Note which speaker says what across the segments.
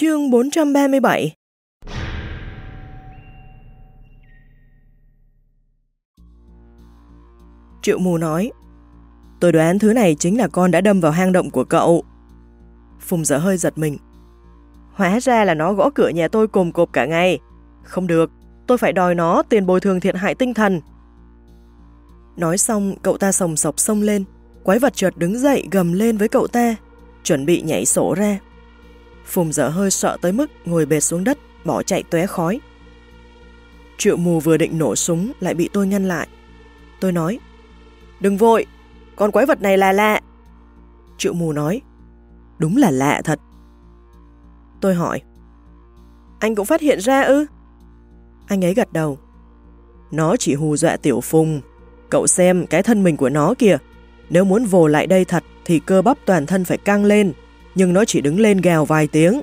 Speaker 1: Chương 437 Triệu mù nói Tôi đoán thứ này chính là con đã đâm vào hang động của cậu. Phùng dở hơi giật mình. Hóa ra là nó gõ cửa nhà tôi cồm cộp cả ngày. Không được, tôi phải đòi nó tiền bồi thường thiệt hại tinh thần. Nói xong, cậu ta sòng sọc sông lên. Quái vật chợt đứng dậy gầm lên với cậu ta, chuẩn bị nhảy sổ ra. Phùng dở hơi sợ tới mức ngồi bệt xuống đất, bỏ chạy tóe khói. Triệu mù vừa định nổ súng lại bị tôi ngăn lại. Tôi nói, đừng vội, con quái vật này là lạ. Triệu mù nói, đúng là lạ thật. Tôi hỏi, anh cũng phát hiện ra ư? Anh ấy gật đầu. Nó chỉ hù dọa tiểu phùng. Cậu xem cái thân mình của nó kìa. Nếu muốn vồ lại đây thật thì cơ bắp toàn thân phải căng lên, nhưng nó chỉ đứng lên gào vài tiếng.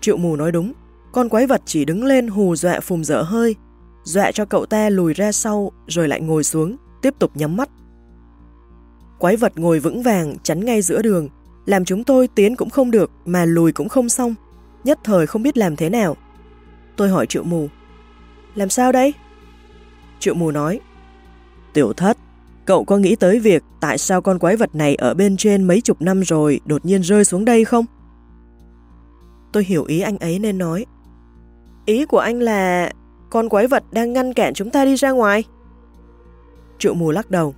Speaker 1: Triệu mù nói đúng, con quái vật chỉ đứng lên hù dọa phùng dở hơi, dọa cho cậu ta lùi ra sau rồi lại ngồi xuống, tiếp tục nhắm mắt. Quái vật ngồi vững vàng chắn ngay giữa đường, làm chúng tôi tiến cũng không được mà lùi cũng không xong, nhất thời không biết làm thế nào. Tôi hỏi triệu mù, làm sao đây? Triệu mù nói, tiểu thất, cậu có nghĩ tới việc tại sao con quái vật này ở bên trên mấy chục năm rồi đột nhiên rơi xuống đây không? Tôi hiểu ý anh ấy nên nói, ý của anh là con quái vật đang ngăn cản chúng ta đi ra ngoài. Triệu mù lắc đầu,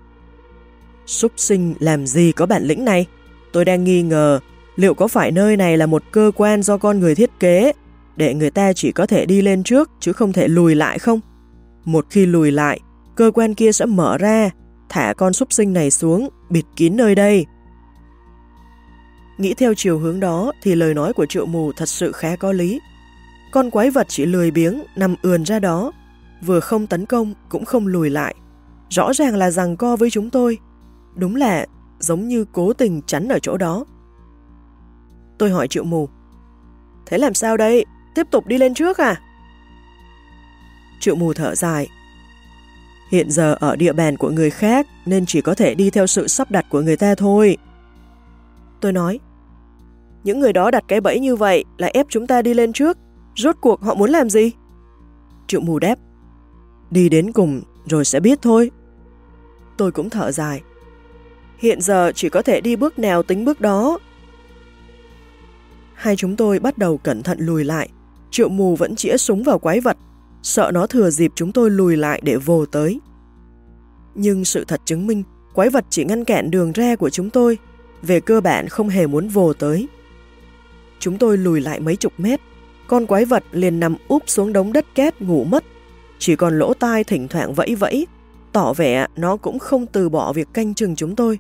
Speaker 1: Súc sinh làm gì có bản lĩnh này? Tôi đang nghi ngờ liệu có phải nơi này là một cơ quan do con người thiết kế để người ta chỉ có thể đi lên trước chứ không thể lùi lại không? Một khi lùi lại, cơ quan kia sẽ mở ra, thả con súc sinh này xuống, bịt kín nơi đây. Nghĩ theo chiều hướng đó thì lời nói của triệu mù thật sự khá có lý. Con quái vật chỉ lười biếng, nằm ườn ra đó, vừa không tấn công cũng không lùi lại. Rõ ràng là rằng co với chúng tôi. Đúng là giống như cố tình chắn ở chỗ đó. Tôi hỏi triệu mù. Thế làm sao đây? Tiếp tục đi lên trước à? Triệu mù thở dài. Hiện giờ ở địa bàn của người khác nên chỉ có thể đi theo sự sắp đặt của người ta thôi. Tôi nói, những người đó đặt cái bẫy như vậy là ép chúng ta đi lên trước. Rốt cuộc họ muốn làm gì? Triệu mù đáp, đi đến cùng rồi sẽ biết thôi. Tôi cũng thở dài. Hiện giờ chỉ có thể đi bước nào tính bước đó. Hai chúng tôi bắt đầu cẩn thận lùi lại. Triệu mù vẫn chĩa súng vào quái vật, sợ nó thừa dịp chúng tôi lùi lại để vồ tới. Nhưng sự thật chứng minh, quái vật chỉ ngăn cản đường ra của chúng tôi, về cơ bản không hề muốn vồ tới. Chúng tôi lùi lại mấy chục mét, con quái vật liền nằm úp xuống đống đất két ngủ mất, chỉ còn lỗ tai thỉnh thoảng vẫy vẫy, tỏ vẻ nó cũng không từ bỏ việc canh chừng chúng tôi.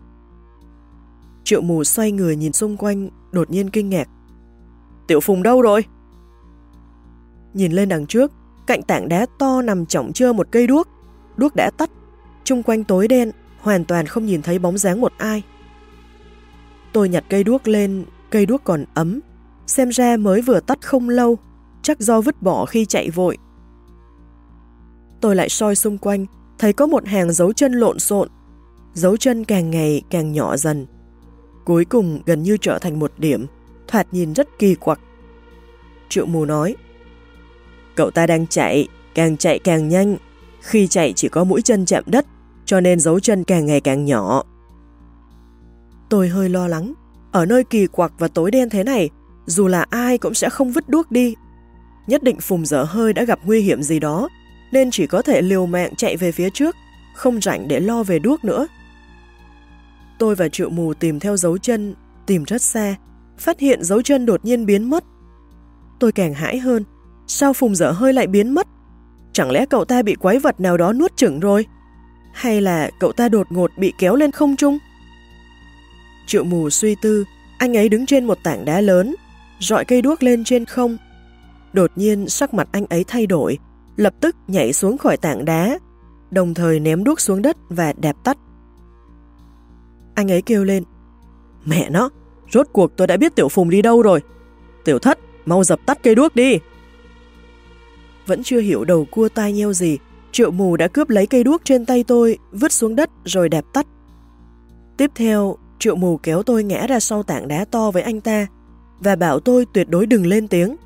Speaker 1: Triệu mù xoay người nhìn xung quanh, đột nhiên kinh ngạc. Tiểu Phùng đâu rồi? Nhìn lên đằng trước, cạnh tảng đá to nằm trọng chơ một cây đuốc. Đuốc đã tắt, chung quanh tối đen, hoàn toàn không nhìn thấy bóng dáng một ai. Tôi nhặt cây đuốc lên, cây đuốc còn ấm, xem ra mới vừa tắt không lâu, chắc do vứt bỏ khi chạy vội. Tôi lại soi xung quanh, thấy có một hàng dấu chân lộn xộn, dấu chân càng ngày càng nhỏ dần. Cuối cùng gần như trở thành một điểm, thoạt nhìn rất kỳ quặc. Triệu mù nói, cậu ta đang chạy, càng chạy càng nhanh, khi chạy chỉ có mũi chân chạm đất, cho nên dấu chân càng ngày càng nhỏ. Tôi hơi lo lắng, ở nơi kỳ quặc và tối đen thế này, dù là ai cũng sẽ không vứt đuốc đi. Nhất định Phùng dở hơi đã gặp nguy hiểm gì đó, nên chỉ có thể liều mạng chạy về phía trước, không rảnh để lo về đuốc nữa. Tôi và triệu mù tìm theo dấu chân, tìm rất xa, phát hiện dấu chân đột nhiên biến mất. Tôi càng hãi hơn, sao Phùng dở hơi lại biến mất? Chẳng lẽ cậu ta bị quái vật nào đó nuốt chửng rồi? Hay là cậu ta đột ngột bị kéo lên không trung? Triệu mù suy tư, anh ấy đứng trên một tảng đá lớn, dọi cây đuốc lên trên không. Đột nhiên sắc mặt anh ấy thay đổi, lập tức nhảy xuống khỏi tảng đá, đồng thời ném đuốc xuống đất và đạp tắt. Anh ấy kêu lên, mẹ nó, rốt cuộc tôi đã biết Tiểu Phùng đi đâu rồi. Tiểu thất, mau dập tắt cây đuốc đi. Vẫn chưa hiểu đầu cua tai nheo gì, triệu mù đã cướp lấy cây đuốc trên tay tôi, vứt xuống đất rồi đạp tắt. Tiếp theo, triệu mù kéo tôi ngã ra sau tảng đá to với anh ta, và bảo tôi tuyệt đối đừng lên tiếng.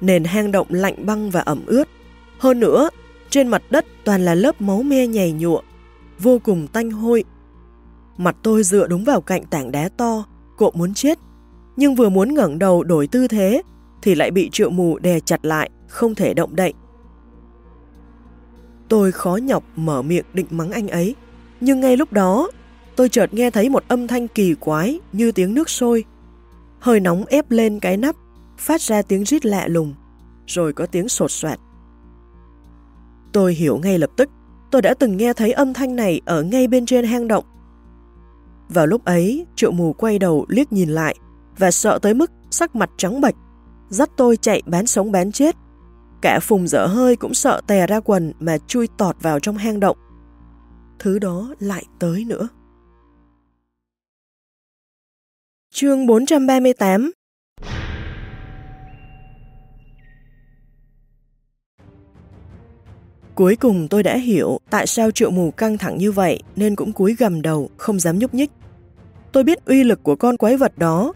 Speaker 1: Nền hang động lạnh băng và ẩm ướt. Hơn nữa, trên mặt đất toàn là lớp máu me nhầy nhụa, vô cùng tanh hôi. Mặt tôi dựa đúng vào cạnh tảng đá to, cộ muốn chết. Nhưng vừa muốn ngẩng đầu đổi tư thế, thì lại bị triệu mù đè chặt lại, không thể động đậy. Tôi khó nhọc mở miệng định mắng anh ấy, nhưng ngay lúc đó, tôi chợt nghe thấy một âm thanh kỳ quái như tiếng nước sôi. Hơi nóng ép lên cái nắp, phát ra tiếng rít lạ lùng, rồi có tiếng sột soạt. Tôi hiểu ngay lập tức, tôi đã từng nghe thấy âm thanh này ở ngay bên trên hang động. Vào lúc ấy, triệu mù quay đầu liếc nhìn lại và sợ tới mức sắc mặt trắng bệch, dắt tôi chạy bán sống bán chết. Cả phùng dở hơi cũng sợ tè ra quần mà chui tọt vào trong hang động. Thứ đó lại tới nữa. Chương 438 Cuối cùng tôi đã hiểu tại sao triệu mù căng thẳng như vậy nên cũng cúi gầm đầu, không dám nhúc nhích. Tôi biết uy lực của con quái vật đó.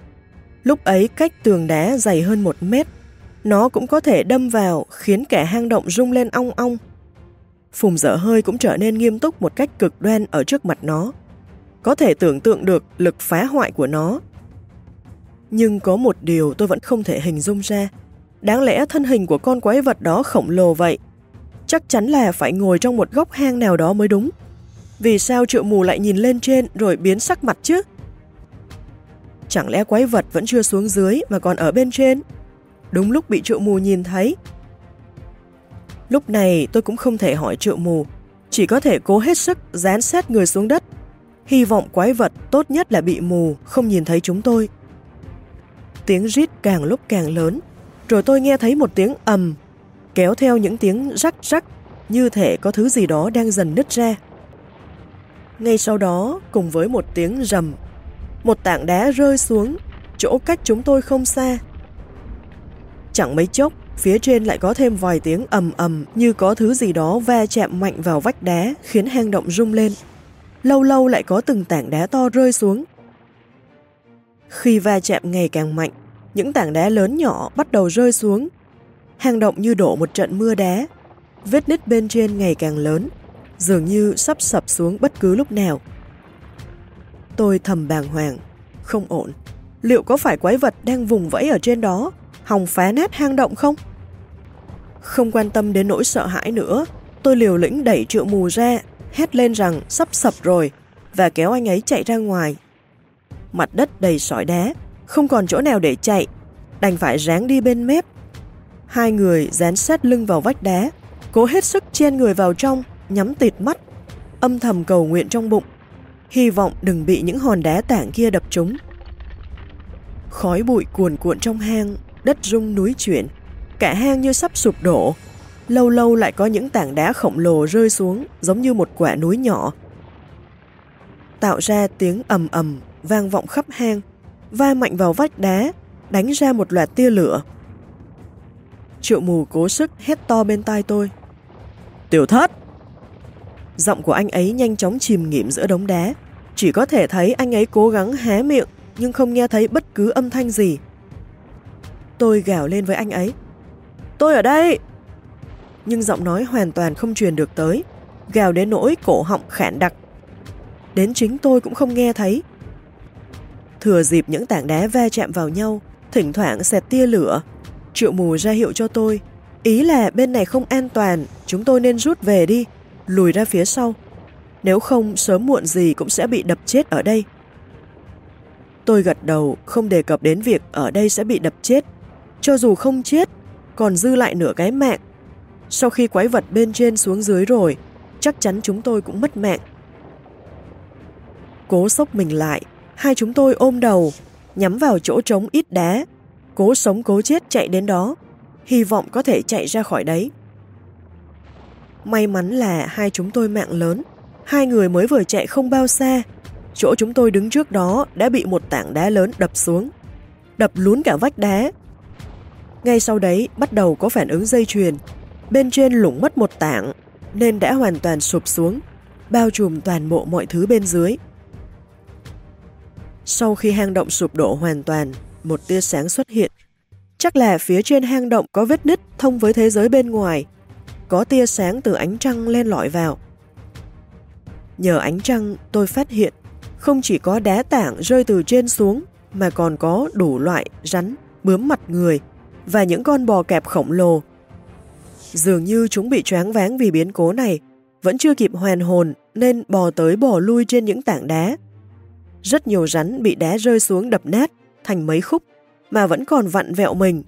Speaker 1: Lúc ấy cách tường đá dày hơn một mét, nó cũng có thể đâm vào khiến kẻ hang động rung lên ong ong. Phùng dở hơi cũng trở nên nghiêm túc một cách cực đoan ở trước mặt nó. Có thể tưởng tượng được lực phá hoại của nó. Nhưng có một điều tôi vẫn không thể hình dung ra. Đáng lẽ thân hình của con quái vật đó khổng lồ vậy chắc chắn là phải ngồi trong một góc hang nào đó mới đúng. Vì sao triệu mù lại nhìn lên trên rồi biến sắc mặt chứ? Chẳng lẽ quái vật vẫn chưa xuống dưới mà còn ở bên trên? Đúng lúc bị triệu mù nhìn thấy. Lúc này tôi cũng không thể hỏi triệu mù, chỉ có thể cố hết sức dán sát người xuống đất. Hy vọng quái vật tốt nhất là bị mù, không nhìn thấy chúng tôi. Tiếng rít càng lúc càng lớn, rồi tôi nghe thấy một tiếng ầm kéo theo những tiếng rắc rắc như thể có thứ gì đó đang dần nứt ra. Ngay sau đó, cùng với một tiếng rầm, một tảng đá rơi xuống, chỗ cách chúng tôi không xa. Chẳng mấy chốc, phía trên lại có thêm vài tiếng ầm ầm như có thứ gì đó va chạm mạnh vào vách đá khiến hang động rung lên. Lâu lâu lại có từng tảng đá to rơi xuống. Khi va chạm ngày càng mạnh, những tảng đá lớn nhỏ bắt đầu rơi xuống hang động như đổ một trận mưa đá. Vết nứt bên trên ngày càng lớn, dường như sắp sập xuống bất cứ lúc nào. Tôi thầm bàng hoàng, không ổn. Liệu có phải quái vật đang vùng vẫy ở trên đó, hòng phá nát hang động không? Không quan tâm đến nỗi sợ hãi nữa, tôi liều lĩnh đẩy triệu mù ra, hét lên rằng sắp sập rồi, và kéo anh ấy chạy ra ngoài. Mặt đất đầy sỏi đá, không còn chỗ nào để chạy, đành phải ráng đi bên mép Hai người dán sát lưng vào vách đá, cố hết sức chen người vào trong, nhắm tịt mắt, âm thầm cầu nguyện trong bụng, hy vọng đừng bị những hòn đá tảng kia đập trúng. Khói bụi cuồn cuộn trong hang, đất rung núi chuyển, cả hang như sắp sụp đổ. Lâu lâu lại có những tảng đá khổng lồ rơi xuống giống như một quả núi nhỏ. Tạo ra tiếng ầm ầm vang vọng khắp hang, va mạnh vào vách đá, đánh ra một loạt tia lửa. Triệu mù cố sức hét to bên tai tôi. Tiểu thất! Giọng của anh ấy nhanh chóng chìm nghỉm giữa đống đá. Chỉ có thể thấy anh ấy cố gắng hé miệng nhưng không nghe thấy bất cứ âm thanh gì. Tôi gào lên với anh ấy. Tôi ở đây! Nhưng giọng nói hoàn toàn không truyền được tới. Gào đến nỗi cổ họng khản đặc. Đến chính tôi cũng không nghe thấy. Thừa dịp những tảng đá va chạm vào nhau, thỉnh thoảng xẹt tia lửa Triệu mù ra hiệu cho tôi. Ý là bên này không an toàn, chúng tôi nên rút về đi, lùi ra phía sau. Nếu không, sớm muộn gì cũng sẽ bị đập chết ở đây. Tôi gật đầu, không đề cập đến việc ở đây sẽ bị đập chết. Cho dù không chết, còn dư lại nửa cái mạng. Sau khi quái vật bên trên xuống dưới rồi, chắc chắn chúng tôi cũng mất mạng. Cố sốc mình lại, hai chúng tôi ôm đầu, nhắm vào chỗ trống ít đá, cố sống cố chết chạy đến đó, hy vọng có thể chạy ra khỏi đấy. May mắn là hai chúng tôi mạng lớn, hai người mới vừa chạy không bao xa, chỗ chúng tôi đứng trước đó đã bị một tảng đá lớn đập xuống, đập lún cả vách đá. Ngay sau đấy bắt đầu có phản ứng dây chuyền, bên trên lủng mất một tảng nên đã hoàn toàn sụp xuống, bao trùm toàn bộ mọi thứ bên dưới. Sau khi hang động sụp đổ hoàn toàn, một tia sáng xuất hiện. Chắc là phía trên hang động có vết nứt thông với thế giới bên ngoài. Có tia sáng từ ánh trăng len lỏi vào. Nhờ ánh trăng tôi phát hiện không chỉ có đá tảng rơi từ trên xuống mà còn có đủ loại rắn, bướm mặt người và những con bò kẹp khổng lồ. Dường như chúng bị choáng váng vì biến cố này, vẫn chưa kịp hoàn hồn nên bò tới bò lui trên những tảng đá. Rất nhiều rắn bị đá rơi xuống đập nát thành mấy khúc mà vẫn còn vặn vẹo mình.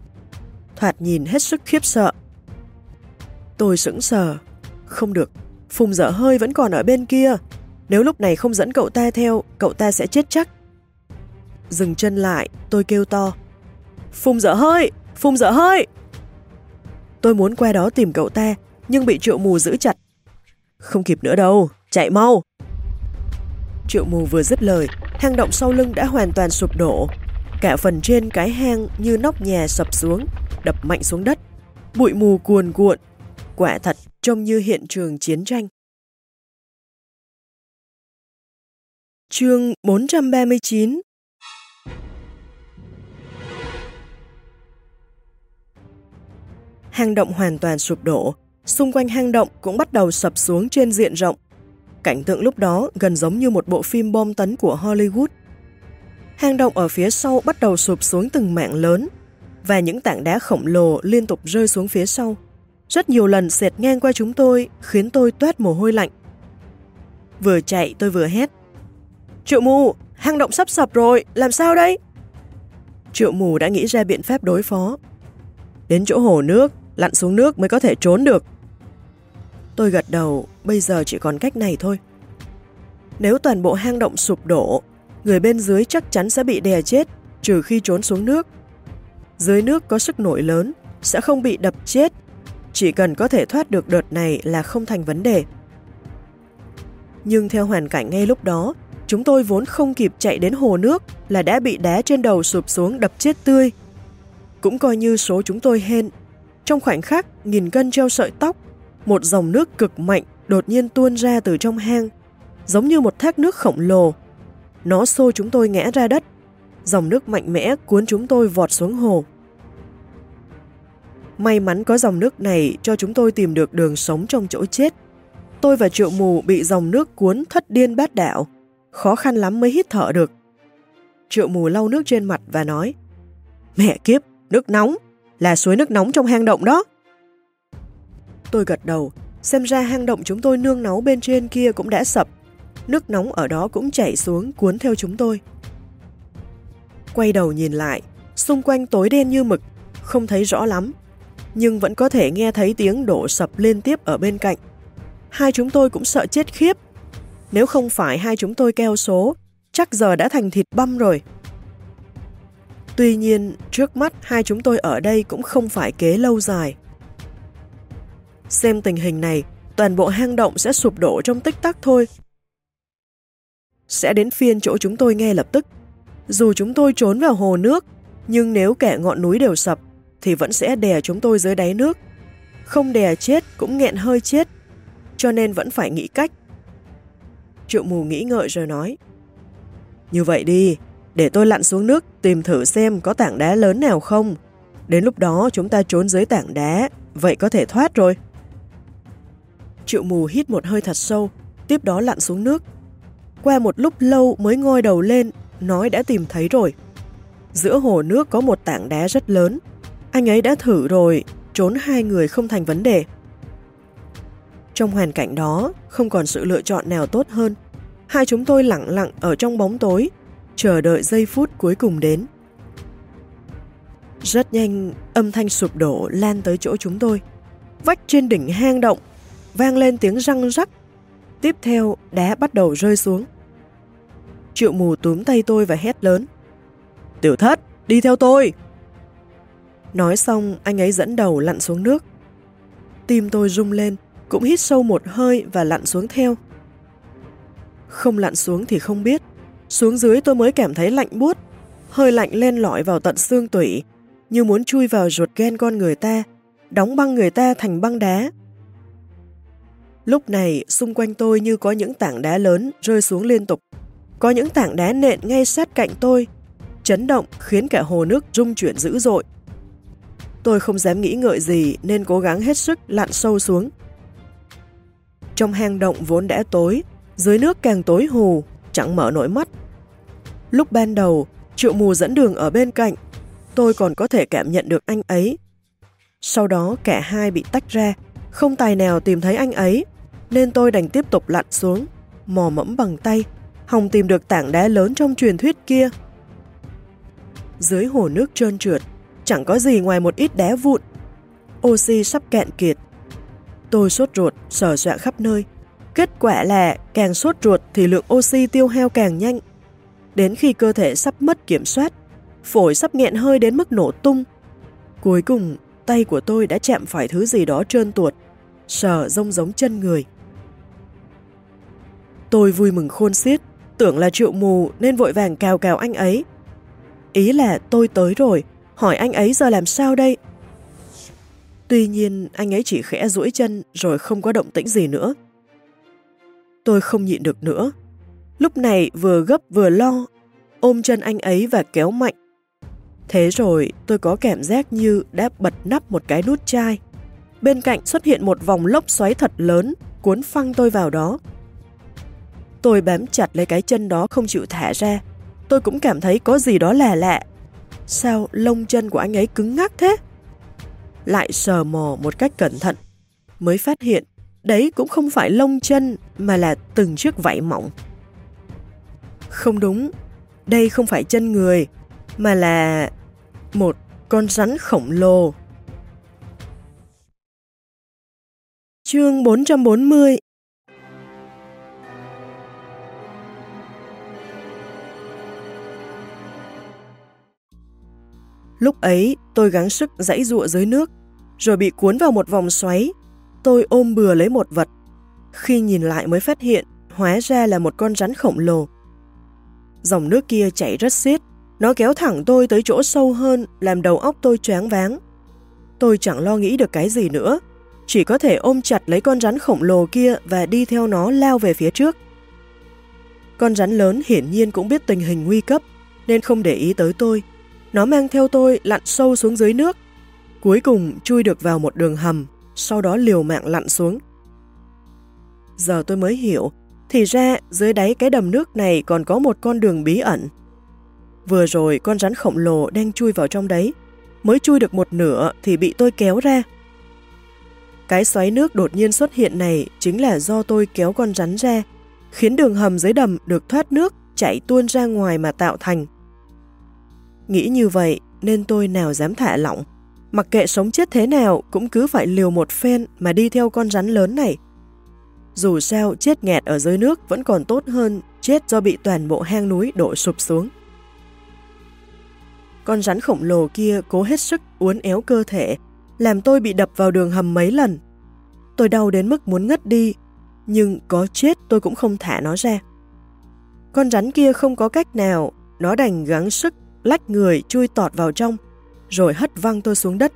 Speaker 1: Thoạt nhìn hết sức khiếp sợ. Tôi sững sờ. Không được, Phùng dở hơi vẫn còn ở bên kia. Nếu lúc này không dẫn cậu ta theo, cậu ta sẽ chết chắc. Dừng chân lại, tôi kêu to. Phùng dở hơi! Phùng dở hơi! Tôi muốn qua đó tìm cậu ta, nhưng bị triệu mù giữ chặt. Không kịp nữa đâu, chạy mau! Triệu mù vừa dứt lời, hang động sau lưng đã hoàn toàn sụp đổ. Cả phần trên cái hang như nóc nhà sập xuống, đập mạnh xuống đất. Bụi mù cuồn cuộn. Quả thật trông như hiện trường chiến tranh. Chương 439 Hang động hoàn toàn sụp đổ, xung quanh hang động cũng bắt đầu sập xuống trên diện rộng. Cảnh tượng lúc đó gần giống như một bộ phim bom tấn của Hollywood. Hang động ở phía sau bắt đầu sụp xuống từng mạng lớn, và những tảng đá khổng lồ liên tục rơi xuống phía sau. Rất nhiều lần xẹt ngang qua chúng tôi, khiến tôi toát mồ hôi lạnh. Vừa chạy tôi vừa hét. Triệu mù, hang động sắp sập rồi, làm sao đây? Triệu mù đã nghĩ ra biện pháp đối phó. Đến chỗ hồ nước, lặn xuống nước mới có thể trốn được. Tôi gật đầu, bây giờ chỉ còn cách này thôi. Nếu toàn bộ hang động sụp đổ, người bên dưới chắc chắn sẽ bị đè chết, trừ khi trốn xuống nước. Dưới nước có sức nổi lớn, sẽ không bị đập chết. Chỉ cần có thể thoát được đợt này là không thành vấn đề. Nhưng theo hoàn cảnh ngay lúc đó, chúng tôi vốn không kịp chạy đến hồ nước là đã bị đá trên đầu sụp xuống đập chết tươi. Cũng coi như số chúng tôi hên. Trong khoảnh khắc, nghìn cân treo sợi tóc, một dòng nước cực mạnh đột nhiên tuôn ra từ trong hang, giống như một thác nước khổng lồ. Nó xô chúng tôi ngã ra đất, dòng nước mạnh mẽ cuốn chúng tôi vọt xuống hồ. May mắn có dòng nước này cho chúng tôi tìm được đường sống trong chỗ chết. Tôi và triệu mù bị dòng nước cuốn thất điên bát đạo, khó khăn lắm mới hít thở được. Triệu mù lau nước trên mặt và nói, Mẹ kiếp, nước nóng, là suối nước nóng trong hang động đó. Tôi gật đầu, xem ra hang động chúng tôi nương náu bên trên kia cũng đã sập. Nước nóng ở đó cũng chảy xuống cuốn theo chúng tôi. Quay đầu nhìn lại, xung quanh tối đen như mực, không thấy rõ lắm, nhưng vẫn có thể nghe thấy tiếng đổ sập liên tiếp ở bên cạnh. Hai chúng tôi cũng sợ chết khiếp. Nếu không phải hai chúng tôi keo số, chắc giờ đã thành thịt băm rồi. Tuy nhiên, trước mắt hai chúng tôi ở đây cũng không phải kế lâu dài. Xem tình hình này, toàn bộ hang động sẽ sụp đổ trong tích tắc thôi. Sẽ đến phiên chỗ chúng tôi ngay lập tức. Dù chúng tôi trốn vào hồ nước, nhưng nếu kẻ ngọn núi đều sập, thì vẫn sẽ đè chúng tôi dưới đáy nước. Không đè chết cũng nghẹn hơi chết, cho nên vẫn phải nghĩ cách. Triệu mù nghĩ ngợi rồi nói, Như vậy đi, để tôi lặn xuống nước tìm thử xem có tảng đá lớn nào không. Đến lúc đó chúng ta trốn dưới tảng đá, vậy có thể thoát rồi. Triệu mù hít một hơi thật sâu, tiếp đó lặn xuống nước. Qua một lúc lâu mới ngoi đầu lên, nói đã tìm thấy rồi. Giữa hồ nước có một tảng đá rất lớn. Anh ấy đã thử rồi, trốn hai người không thành vấn đề. Trong hoàn cảnh đó, không còn sự lựa chọn nào tốt hơn. Hai chúng tôi lặng lặng ở trong bóng tối, chờ đợi giây phút cuối cùng đến. Rất nhanh, âm thanh sụp đổ lan tới chỗ chúng tôi. Vách trên đỉnh hang động, vang lên tiếng răng rắc. Tiếp theo, đá bắt đầu rơi xuống. Triệu mù túm tay tôi và hét lớn. Tiểu thất, đi theo tôi! Nói xong, anh ấy dẫn đầu lặn xuống nước. Tim tôi rung lên, cũng hít sâu một hơi và lặn xuống theo. Không lặn xuống thì không biết, xuống dưới tôi mới cảm thấy lạnh buốt, hơi lạnh len lỏi vào tận xương tủy, như muốn chui vào ruột gan con người ta, đóng băng người ta thành băng đá. Lúc này, xung quanh tôi như có những tảng đá lớn rơi xuống liên tục. Có những tảng đá nện ngay sát cạnh tôi. chấn động khiến cả hồ nước rung chuyển dữ dội. Tôi không dám nghĩ ngợi gì nên cố gắng hết sức lặn sâu xuống. Trong hang động vốn đã tối, dưới nước càng tối hù, chẳng mở nổi mắt. Lúc ban đầu, triệu mù dẫn đường ở bên cạnh, tôi còn có thể cảm nhận được anh ấy. Sau đó cả hai bị tách ra, không tài nào tìm thấy anh ấy, nên tôi đành tiếp tục lặn xuống, mò mẫm bằng tay, hòng tìm được tảng đá lớn trong truyền thuyết kia. Dưới hồ nước trơn trượt, chẳng có gì ngoài một ít đá vụn. Oxy sắp cạn kiệt. Tôi sốt ruột, sờ soạn khắp nơi. Kết quả là càng sốt ruột thì lượng oxy tiêu hao càng nhanh. Đến khi cơ thể sắp mất kiểm soát, phổi sắp nghẹn hơi đến mức nổ tung. Cuối cùng, tay của tôi đã chạm phải thứ gì đó trơn tuột, sờ rông giống chân người. Tôi vui mừng khôn xiết, tưởng là triệu mù nên vội vàng cào cào anh ấy. Ý là tôi tới rồi, hỏi anh ấy giờ làm sao đây? Tuy nhiên anh ấy chỉ khẽ duỗi chân rồi không có động tĩnh gì nữa. Tôi không nhịn được nữa. Lúc này vừa gấp vừa lo, ôm chân anh ấy và kéo mạnh. Thế rồi tôi có cảm giác như đã bật nắp một cái nút chai. Bên cạnh xuất hiện một vòng lốc xoáy thật lớn, cuốn phăng tôi vào đó. Tôi bám chặt lấy cái chân đó không chịu thả ra. Tôi cũng cảm thấy có gì đó là lạ. Sao lông chân của anh ấy cứng ngắc thế? Lại sờ mò một cách cẩn thận. Mới phát hiện, đấy cũng không phải lông chân mà là từng chiếc vảy mỏng. Không đúng, đây không phải chân người, mà là một con rắn khổng lồ. Chương 440 Lúc ấy, tôi gắng sức dãy dụa dưới nước, rồi bị cuốn vào một vòng xoáy. Tôi ôm bừa lấy một vật. Khi nhìn lại mới phát hiện, hóa ra là một con rắn khổng lồ. Dòng nước kia chảy rất xiết, nó kéo thẳng tôi tới chỗ sâu hơn, làm đầu óc tôi choáng váng. Tôi chẳng lo nghĩ được cái gì nữa, chỉ có thể ôm chặt lấy con rắn khổng lồ kia và đi theo nó lao về phía trước. Con rắn lớn hiển nhiên cũng biết tình hình nguy cấp, nên không để ý tới tôi, nó mang theo tôi lặn sâu xuống dưới nước. Cuối cùng chui được vào một đường hầm, sau đó liều mạng lặn xuống. Giờ tôi mới hiểu, thì ra dưới đáy cái đầm nước này còn có một con đường bí ẩn. Vừa rồi con rắn khổng lồ đang chui vào trong đấy, mới chui được một nửa thì bị tôi kéo ra. Cái xoáy nước đột nhiên xuất hiện này chính là do tôi kéo con rắn ra, khiến đường hầm dưới đầm được thoát nước chảy tuôn ra ngoài mà tạo thành. Nghĩ như vậy nên tôi nào dám thả lỏng. Mặc kệ sống chết thế nào cũng cứ phải liều một phen mà đi theo con rắn lớn này. Dù sao chết nghẹt ở dưới nước vẫn còn tốt hơn chết do bị toàn bộ hang núi đổ sụp xuống. Con rắn khổng lồ kia cố hết sức uốn éo cơ thể, làm tôi bị đập vào đường hầm mấy lần. Tôi đau đến mức muốn ngất đi, nhưng có chết tôi cũng không thả nó ra. Con rắn kia không có cách nào, nó đành gắng sức lách người chui tọt vào trong, rồi hất văng tôi xuống đất.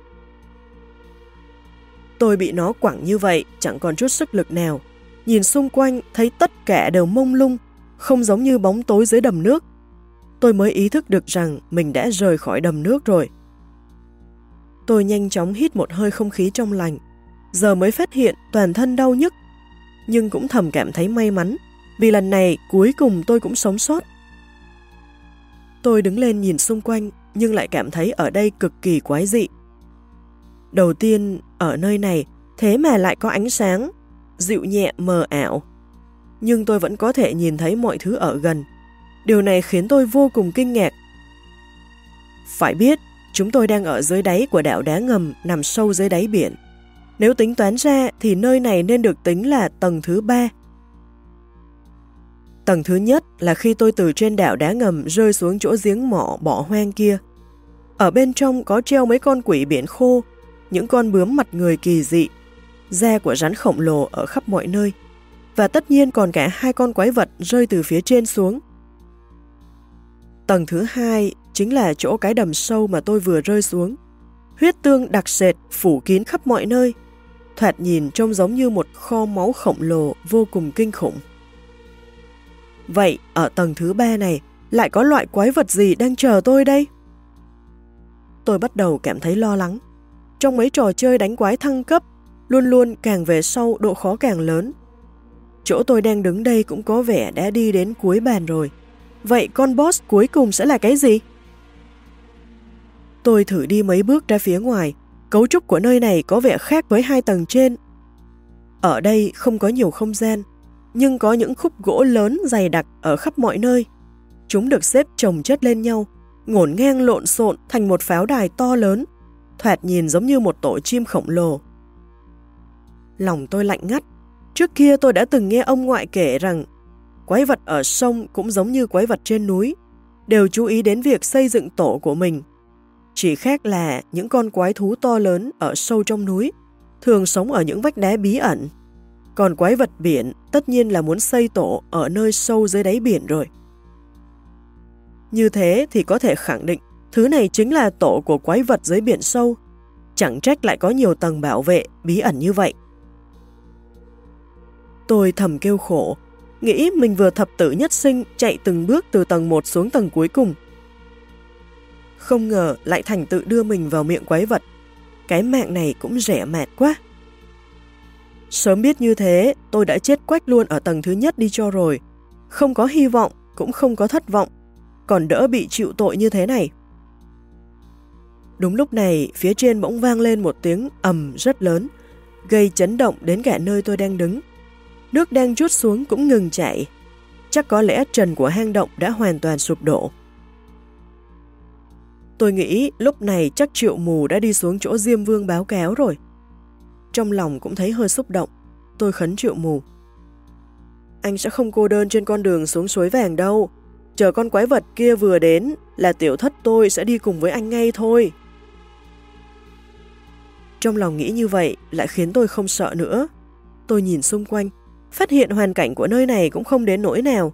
Speaker 1: Tôi bị nó quẳng như vậy, chẳng còn chút sức lực nào. Nhìn xung quanh, thấy tất cả đều mông lung, không giống như bóng tối dưới đầm nước. Tôi mới ý thức được rằng mình đã rời khỏi đầm nước rồi. Tôi nhanh chóng hít một hơi không khí trong lành, giờ mới phát hiện toàn thân đau nhức, nhưng cũng thầm cảm thấy may mắn, vì lần này cuối cùng tôi cũng sống sót. Tôi đứng lên nhìn xung quanh, nhưng lại cảm thấy ở đây cực kỳ quái dị. Đầu tiên, ở nơi này, thế mà lại có ánh sáng, dịu nhẹ mờ ảo. Nhưng tôi vẫn có thể nhìn thấy mọi thứ ở gần. Điều này khiến tôi vô cùng kinh ngạc. Phải biết, chúng tôi đang ở dưới đáy của đảo đá ngầm nằm sâu dưới đáy biển. Nếu tính toán ra thì nơi này nên được tính là tầng thứ ba Tầng thứ nhất là khi tôi từ trên đảo đá ngầm rơi xuống chỗ giếng mỏ bỏ hoang kia. Ở bên trong có treo mấy con quỷ biển khô, những con bướm mặt người kỳ dị, da của rắn khổng lồ ở khắp mọi nơi, và tất nhiên còn cả hai con quái vật rơi từ phía trên xuống. Tầng thứ hai chính là chỗ cái đầm sâu mà tôi vừa rơi xuống. Huyết tương đặc sệt phủ kín khắp mọi nơi, thoạt nhìn trông giống như một kho máu khổng lồ vô cùng kinh khủng. Vậy ở tầng thứ ba này Lại có loại quái vật gì đang chờ tôi đây? Tôi bắt đầu cảm thấy lo lắng. Trong mấy trò chơi đánh quái thăng cấp, luôn luôn càng về sau độ khó càng lớn. Chỗ tôi đang đứng đây cũng có vẻ đã đi đến cuối bàn rồi. Vậy con boss cuối cùng sẽ là cái gì? Tôi thử đi mấy bước ra phía ngoài, cấu trúc của nơi này có vẻ khác với hai tầng trên. Ở đây không có nhiều không gian, nhưng có những khúc gỗ lớn dày đặc ở khắp mọi nơi. Chúng được xếp chồng chất lên nhau, ngổn ngang lộn xộn thành một pháo đài to lớn, thoạt nhìn giống như một tổ chim khổng lồ. Lòng tôi lạnh ngắt. Trước kia tôi đã từng nghe ông ngoại kể rằng quái vật ở sông cũng giống như quái vật trên núi, đều chú ý đến việc xây dựng tổ của mình. Chỉ khác là những con quái thú to lớn ở sâu trong núi thường sống ở những vách đá bí ẩn. Còn quái vật biển tất nhiên là muốn xây tổ ở nơi sâu dưới đáy biển rồi. Như thế thì có thể khẳng định thứ này chính là tổ của quái vật dưới biển sâu. Chẳng trách lại có nhiều tầng bảo vệ bí ẩn như vậy. Tôi thầm kêu khổ, nghĩ mình vừa thập tử nhất sinh chạy từng bước từ tầng 1 xuống tầng cuối cùng. Không ngờ lại thành tự đưa mình vào miệng quái vật. Cái mạng này cũng rẻ mạt quá. Sớm biết như thế, tôi đã chết quách luôn ở tầng thứ nhất đi cho rồi. Không có hy vọng, cũng không có thất vọng, còn đỡ bị chịu tội như thế này. Đúng lúc này, phía trên bỗng vang lên một tiếng ầm rất lớn, gây chấn động đến cả nơi tôi đang đứng. Nước đang chút xuống cũng ngừng chảy. Chắc có lẽ trần của hang động đã hoàn toàn sụp đổ. Tôi nghĩ lúc này chắc triệu mù đã đi xuống chỗ Diêm Vương báo cáo rồi. Trong lòng cũng thấy hơi xúc động. Tôi khấn triệu mù. Anh sẽ không cô đơn trên con đường xuống suối vàng đâu. Chờ con quái vật kia vừa đến là tiểu thất tôi sẽ đi cùng với anh ngay thôi. Trong lòng nghĩ như vậy lại khiến tôi không sợ nữa. Tôi nhìn xung quanh, phát hiện hoàn cảnh của nơi này cũng không đến nỗi nào.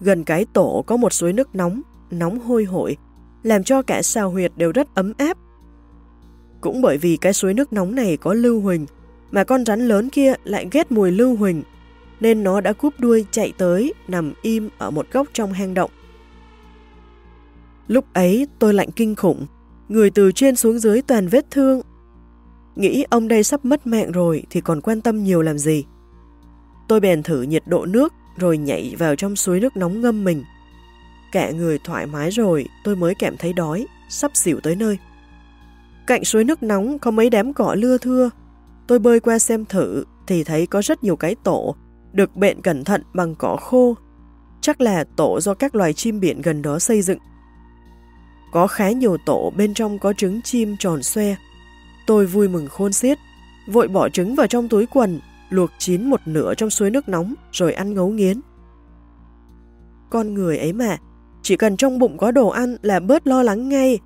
Speaker 1: Gần cái tổ có một suối nước nóng, nóng hôi hổi, làm cho cả sao huyệt đều rất ấm áp. Cũng bởi vì cái suối nước nóng này có lưu huỳnh, mà con rắn lớn kia lại ghét mùi lưu huỳnh, nên nó đã cúp đuôi chạy tới, nằm im ở một góc trong hang động. Lúc ấy tôi lạnh kinh khủng, người từ trên xuống dưới toàn vết thương. Nghĩ ông đây sắp mất mạng rồi thì còn quan tâm nhiều làm gì. Tôi bèn thử nhiệt độ nước rồi nhảy vào trong suối nước nóng ngâm mình. Cả người thoải mái rồi tôi mới cảm thấy đói, sắp xỉu tới nơi. Cạnh suối nước nóng có mấy đám cỏ lưa thưa. Tôi bơi qua xem thử thì thấy có rất nhiều cái tổ, được bện cẩn thận bằng cỏ khô. Chắc là tổ do các loài chim biển gần đó xây dựng. Có khá nhiều tổ bên trong có trứng chim tròn xoe. Tôi vui mừng khôn xiết, vội bỏ trứng vào trong túi quần, luộc chín một nửa trong suối nước nóng rồi ăn ngấu nghiến. Con người ấy mà, chỉ cần trong bụng có đồ ăn là bớt lo lắng ngay.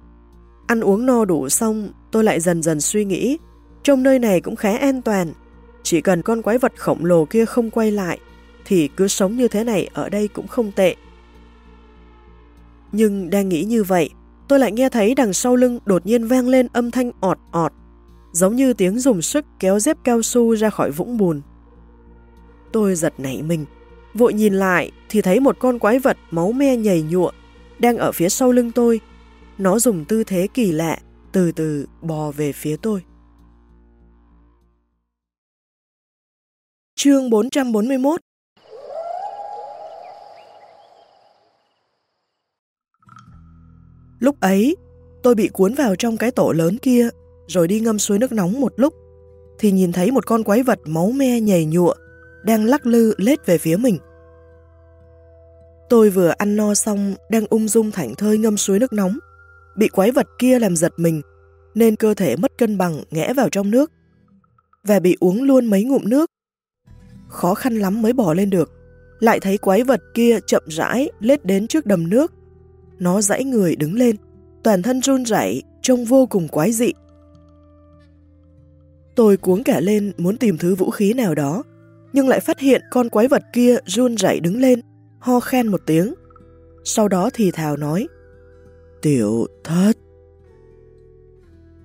Speaker 1: Ăn uống no đủ xong, tôi lại dần dần suy nghĩ, trong nơi này cũng khá an toàn. Chỉ cần con quái vật khổng lồ kia không quay lại, thì cứ sống như thế này ở đây cũng không tệ. Nhưng đang nghĩ như vậy, tôi lại nghe thấy đằng sau lưng đột nhiên vang lên âm thanh ọt ọt, giống như tiếng dùng sức kéo dép cao su ra khỏi vũng bùn. Tôi giật nảy mình, vội nhìn lại thì thấy một con quái vật máu me nhầy nhụa đang ở phía sau lưng tôi. Nó dùng tư thế kỳ lạ, từ từ bò về phía tôi. Chương 441 Lúc ấy, tôi bị cuốn vào trong cái tổ lớn kia, rồi đi ngâm suối nước nóng một lúc, thì nhìn thấy một con quái vật máu me nhầy nhụa, đang lắc lư lết về phía mình. Tôi vừa ăn no xong, đang ung dung thảnh thơi ngâm suối nước nóng, bị quái vật kia làm giật mình, nên cơ thể mất cân bằng ngã vào trong nước, và bị uống luôn mấy ngụm nước. Khó khăn lắm mới bỏ lên được, lại thấy quái vật kia chậm rãi lết đến trước đầm nước, nó dãy người đứng lên, toàn thân run rẩy, trông vô cùng quái dị. Tôi cuống cả lên muốn tìm thứ vũ khí nào đó, nhưng lại phát hiện con quái vật kia run rẩy đứng lên, ho khen một tiếng. Sau đó thì thào nói, Tiểu thất.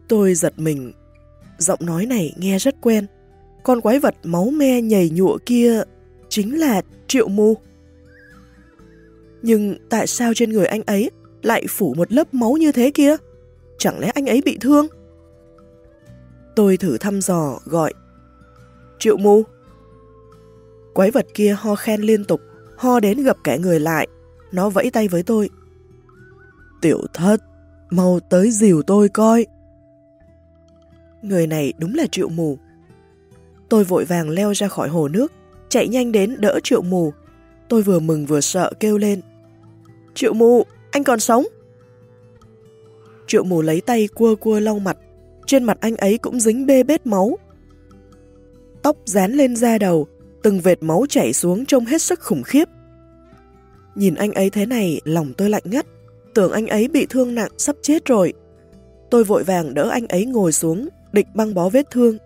Speaker 1: Tôi giật mình, giọng nói này nghe rất quen. Con quái vật máu me nhầy nhụa kia chính là Triệu Mù. Nhưng tại sao trên người anh ấy lại phủ một lớp máu như thế kia? Chẳng lẽ anh ấy bị thương? Tôi thử thăm dò gọi Triệu mù Quái vật kia ho khen liên tục Ho đến gặp cả người lại Nó vẫy tay với tôi Tiểu thất Mau tới dìu tôi coi. Người này đúng là triệu mù. Tôi vội vàng leo ra khỏi hồ nước Chạy nhanh đến đỡ triệu mù. Tôi vừa mừng vừa sợ kêu lên. Triệu mù, anh còn sống? Triệu mù lấy tay cua cua lau mặt. Trên mặt anh ấy cũng dính bê bết máu. Tóc dán lên da đầu, từng vệt máu chảy xuống trông hết sức khủng khiếp. Nhìn anh ấy thế này, lòng tôi lạnh ngắt, tưởng anh ấy bị thương nặng sắp chết rồi. Tôi vội vàng đỡ anh ấy ngồi xuống, định băng bó vết thương.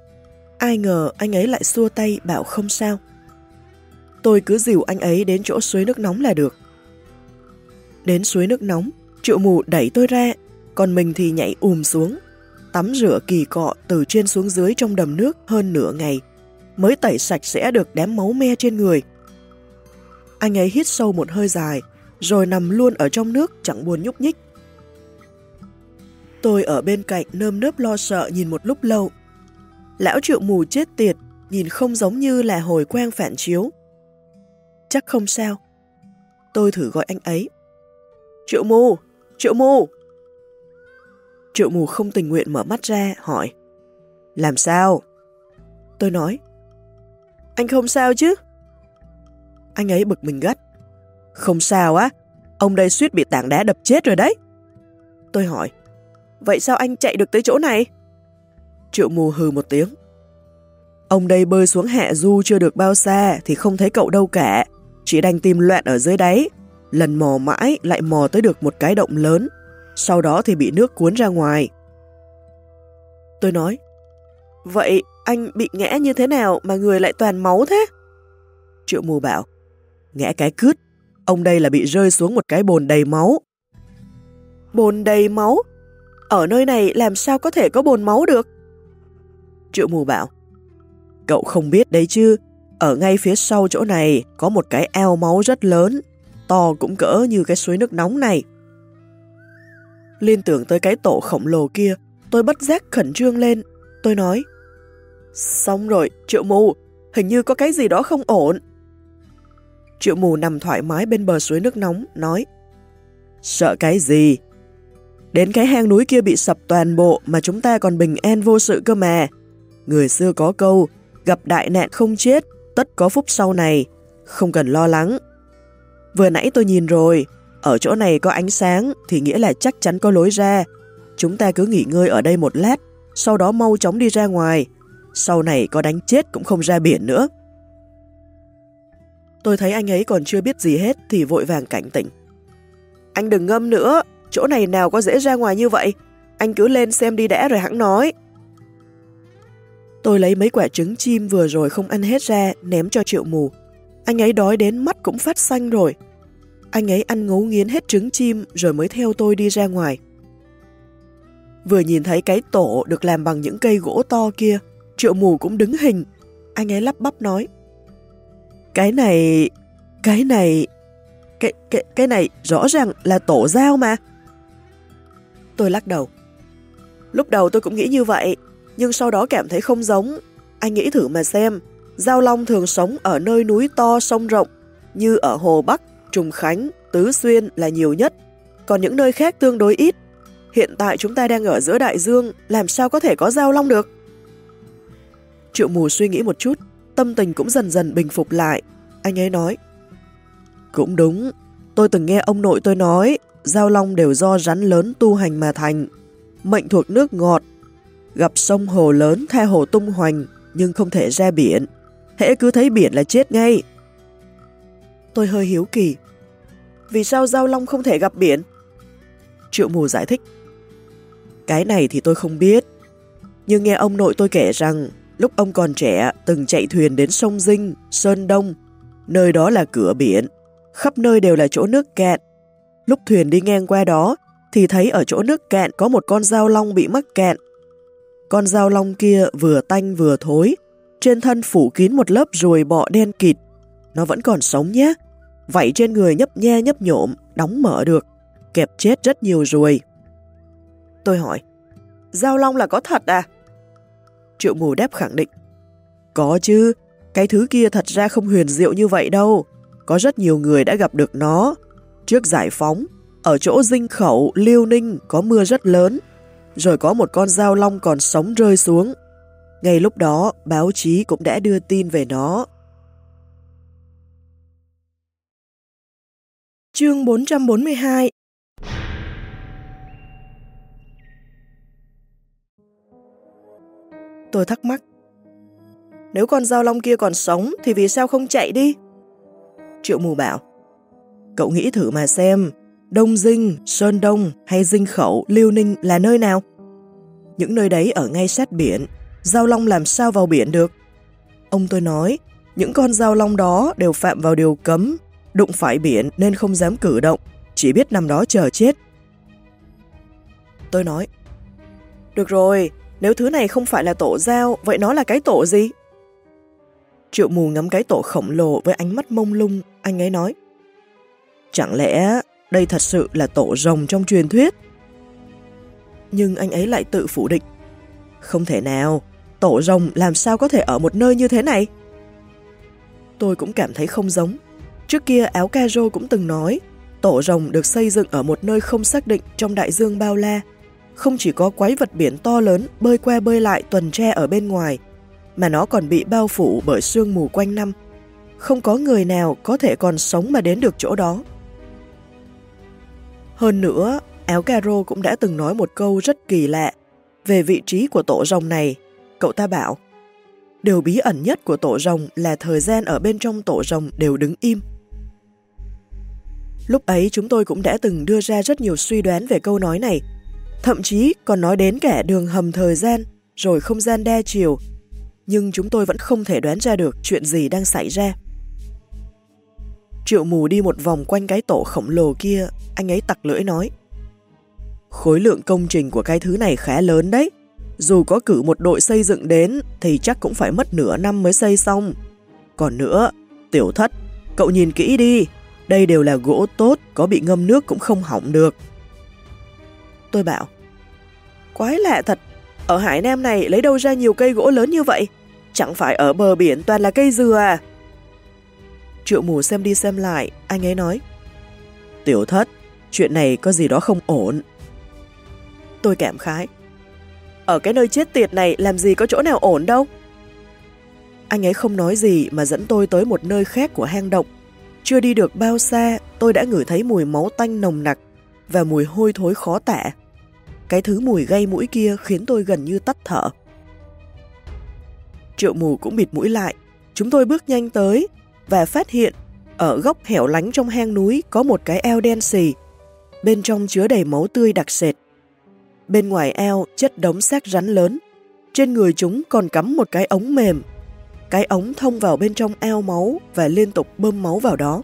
Speaker 1: Ai ngờ anh ấy lại xua tay bảo không sao. Tôi cứ dìu anh ấy đến chỗ suối nước nóng là được. Đến suối nước nóng, triệu mù đẩy tôi ra, còn mình thì nhảy ùm xuống, tắm rửa kỳ cọ từ trên xuống dưới trong đầm nước hơn nửa ngày, mới tẩy sạch sẽ được đám máu me trên người. Anh ấy hít sâu một hơi dài, rồi nằm luôn ở trong nước chẳng buồn nhúc nhích. Tôi ở bên cạnh nơm nớp lo sợ nhìn một lúc lâu. Lão triệu mù chết tiệt, nhìn không giống như là hồi quen phản chiếu. Chắc không sao. Tôi thử gọi anh ấy. Triệu mù! Triệu mù! Triệu mù không tình nguyện mở mắt ra, hỏi. Làm sao? Tôi nói. Anh không sao chứ? Anh ấy bực mình gắt. Không sao á, ông đây suýt bị tảng đá đập chết rồi đấy. Tôi hỏi. Vậy sao anh chạy được tới chỗ này? Triệu mù hừ một tiếng. Ông đây bơi xuống hạ du chưa được bao xa thì không thấy cậu đâu cả, chỉ đang tìm loạn ở dưới đáy. Lần mò mãi lại mò tới được một cái động lớn, sau đó thì bị nước cuốn ra ngoài. Tôi nói, vậy anh bị ngã như thế nào mà người lại toàn máu thế? Triệu mù bảo, ngã cái cướt ông đây là bị rơi xuống một cái bồn đầy máu. Bồn đầy máu? Ở nơi này làm sao có thể có bồn máu được? Triệu mù bảo, cậu không biết đấy chứ, ở ngay phía sau chỗ này có một cái eo máu rất lớn, to cũng cỡ như cái suối nước nóng này. Liên tưởng tới cái tổ khổng lồ kia, tôi bất giác khẩn trương lên. Tôi nói, xong rồi, triệu mù, hình như có cái gì đó không ổn. Triệu mù nằm thoải mái bên bờ suối nước nóng, nói, sợ cái gì? Đến cái hang núi kia bị sập toàn bộ mà chúng ta còn bình an vô sự cơ mà. Người xưa có câu, gặp đại nạn không chết, tất có phúc sau này, không cần lo lắng. Vừa nãy tôi nhìn rồi, ở chỗ này có ánh sáng thì nghĩa là chắc chắn có lối ra. Chúng ta cứ nghỉ ngơi ở đây một lát, sau đó mau chóng đi ra ngoài. Sau này có đánh chết cũng không ra biển nữa. Tôi thấy anh ấy còn chưa biết gì hết thì vội vàng cảnh tỉnh. Anh đừng ngâm nữa, chỗ này nào có dễ ra ngoài như vậy. Anh cứ lên xem đi đã rồi hãng nói. Tôi lấy mấy quả trứng chim vừa rồi không ăn hết ra, ném cho triệu mù. Anh ấy đói đến mắt cũng phát xanh rồi, anh ấy ăn ngấu nghiến hết trứng chim rồi mới theo tôi đi ra ngoài. Vừa nhìn thấy cái tổ được làm bằng những cây gỗ to kia, triệu mù cũng đứng hình. Anh ấy lắp bắp nói. Cái này... cái này... cái, cái, cái này rõ ràng là tổ giao mà. Tôi lắc đầu. Lúc đầu tôi cũng nghĩ như vậy, nhưng sau đó cảm thấy không giống. Anh nghĩ thử mà xem, Giao Long thường sống ở nơi núi to sông rộng, như ở Hồ Bắc Trùng Khánh, Tứ Xuyên là nhiều nhất, còn những nơi khác tương đối ít. Hiện tại chúng ta đang ở giữa đại dương, làm sao có thể có giao long được? Triệu mù suy nghĩ một chút, tâm tình cũng dần dần bình phục lại. Anh ấy nói, Cũng đúng, tôi từng nghe ông nội tôi nói, giao long đều do rắn lớn tu hành mà thành. Mệnh thuộc nước ngọt, gặp sông hồ lớn theo hồ tung hoành, nhưng không thể ra biển. Hễ cứ thấy biển là chết ngay. Tôi hơi hiếu kỳ, vì sao Giao Long không thể gặp biển? Triệu mù giải thích. Cái này thì tôi không biết. Nhưng nghe ông nội tôi kể rằng, lúc ông còn trẻ từng chạy thuyền đến sông Dinh, Sơn Đông, nơi đó là cửa biển, khắp nơi đều là chỗ nước cạn. Lúc thuyền đi ngang qua đó, thì thấy ở chỗ nước cạn có một con dao long bị mắc cạn. Con dao long kia vừa tanh vừa thối, trên thân phủ kín một lớp ruồi bọ đen kịt. Nó vẫn còn sống nhé, Vậy trên người nhấp nhe nhấp nhộm, đóng mở được, kẹp chết rất nhiều ruồi. Tôi hỏi, dao Long là có thật à? Triệu mù đáp khẳng định, có chứ, cái thứ kia thật ra không huyền diệu như vậy đâu. Có rất nhiều người đã gặp được nó. Trước giải phóng, ở chỗ dinh khẩu, liêu ninh có mưa rất lớn, rồi có một con dao long còn sống rơi xuống. Ngay lúc đó, báo chí cũng đã đưa tin về nó. Chương 442 Tôi thắc mắc. Nếu con dao long kia còn sống thì vì sao không chạy đi? Triệu mù bảo. Cậu nghĩ thử mà xem, Đông Dinh, Sơn Đông hay Dinh Khẩu, Liêu Ninh là nơi nào? Những nơi đấy ở ngay sát biển, giao long làm sao vào biển được? Ông tôi nói, những con giao long đó đều phạm vào điều cấm, đụng phải biển nên không dám cử động, chỉ biết nằm đó chờ chết. Tôi nói, được rồi, nếu thứ này không phải là tổ giao, vậy nó là cái tổ gì? Triệu mù ngắm cái tổ khổng lồ với ánh mắt mông lung, anh ấy nói. Chẳng lẽ đây thật sự là tổ rồng trong truyền thuyết? Nhưng anh ấy lại tự phủ định. Không thể nào, tổ rồng làm sao có thể ở một nơi như thế này? Tôi cũng cảm thấy không giống. Trước kia áo caro cũng từng nói, tổ rồng được xây dựng ở một nơi không xác định trong đại dương bao la. Không chỉ có quái vật biển to lớn bơi qua bơi lại tuần tre ở bên ngoài, mà nó còn bị bao phủ bởi sương mù quanh năm. Không có người nào có thể còn sống mà đến được chỗ đó. Hơn nữa, Áo Caro cũng đã từng nói một câu rất kỳ lạ về vị trí của tổ rồng này. Cậu ta bảo, điều bí ẩn nhất của tổ rồng là thời gian ở bên trong tổ rồng đều đứng im. Lúc ấy chúng tôi cũng đã từng đưa ra rất nhiều suy đoán về câu nói này, thậm chí còn nói đến kẻ đường hầm thời gian, rồi không gian đa chiều, nhưng chúng tôi vẫn không thể đoán ra được chuyện gì đang xảy ra. Triệu mù đi một vòng quanh cái tổ khổng lồ kia, anh ấy tặc lưỡi nói. Khối lượng công trình của cái thứ này khá lớn đấy. Dù có cử một đội xây dựng đến thì chắc cũng phải mất nửa năm mới xây xong. Còn nữa, tiểu thất, cậu nhìn kỹ đi, đây đều là gỗ tốt, có bị ngâm nước cũng không hỏng được. Tôi bảo, quái lạ thật, ở Hải Nam này lấy đâu ra nhiều cây gỗ lớn như vậy? Chẳng phải ở bờ biển toàn là cây dừa à? Triệu mù xem đi xem lại, anh ấy nói. Tiểu thất, chuyện này có gì đó không ổn. Tôi cảm khái. Ở cái nơi chết tiệt này làm gì có chỗ nào ổn đâu. Anh ấy không nói gì mà dẫn tôi tới một nơi khác của hang động. Chưa đi được bao xa, tôi đã ngửi thấy mùi máu tanh nồng nặc và mùi hôi thối khó tả. Cái thứ mùi gây mũi kia khiến tôi gần như tắt thở. Triệu mù cũng bịt mũi lại. Chúng tôi bước nhanh tới và phát hiện ở góc hẻo lánh trong hang núi có một cái eo đen xì. Bên trong chứa đầy máu tươi đặc sệt. Bên ngoài eo chất đống xác rắn lớn. Trên người chúng còn cắm một cái ống mềm. Cái ống thông vào bên trong eo máu và liên tục bơm máu vào đó.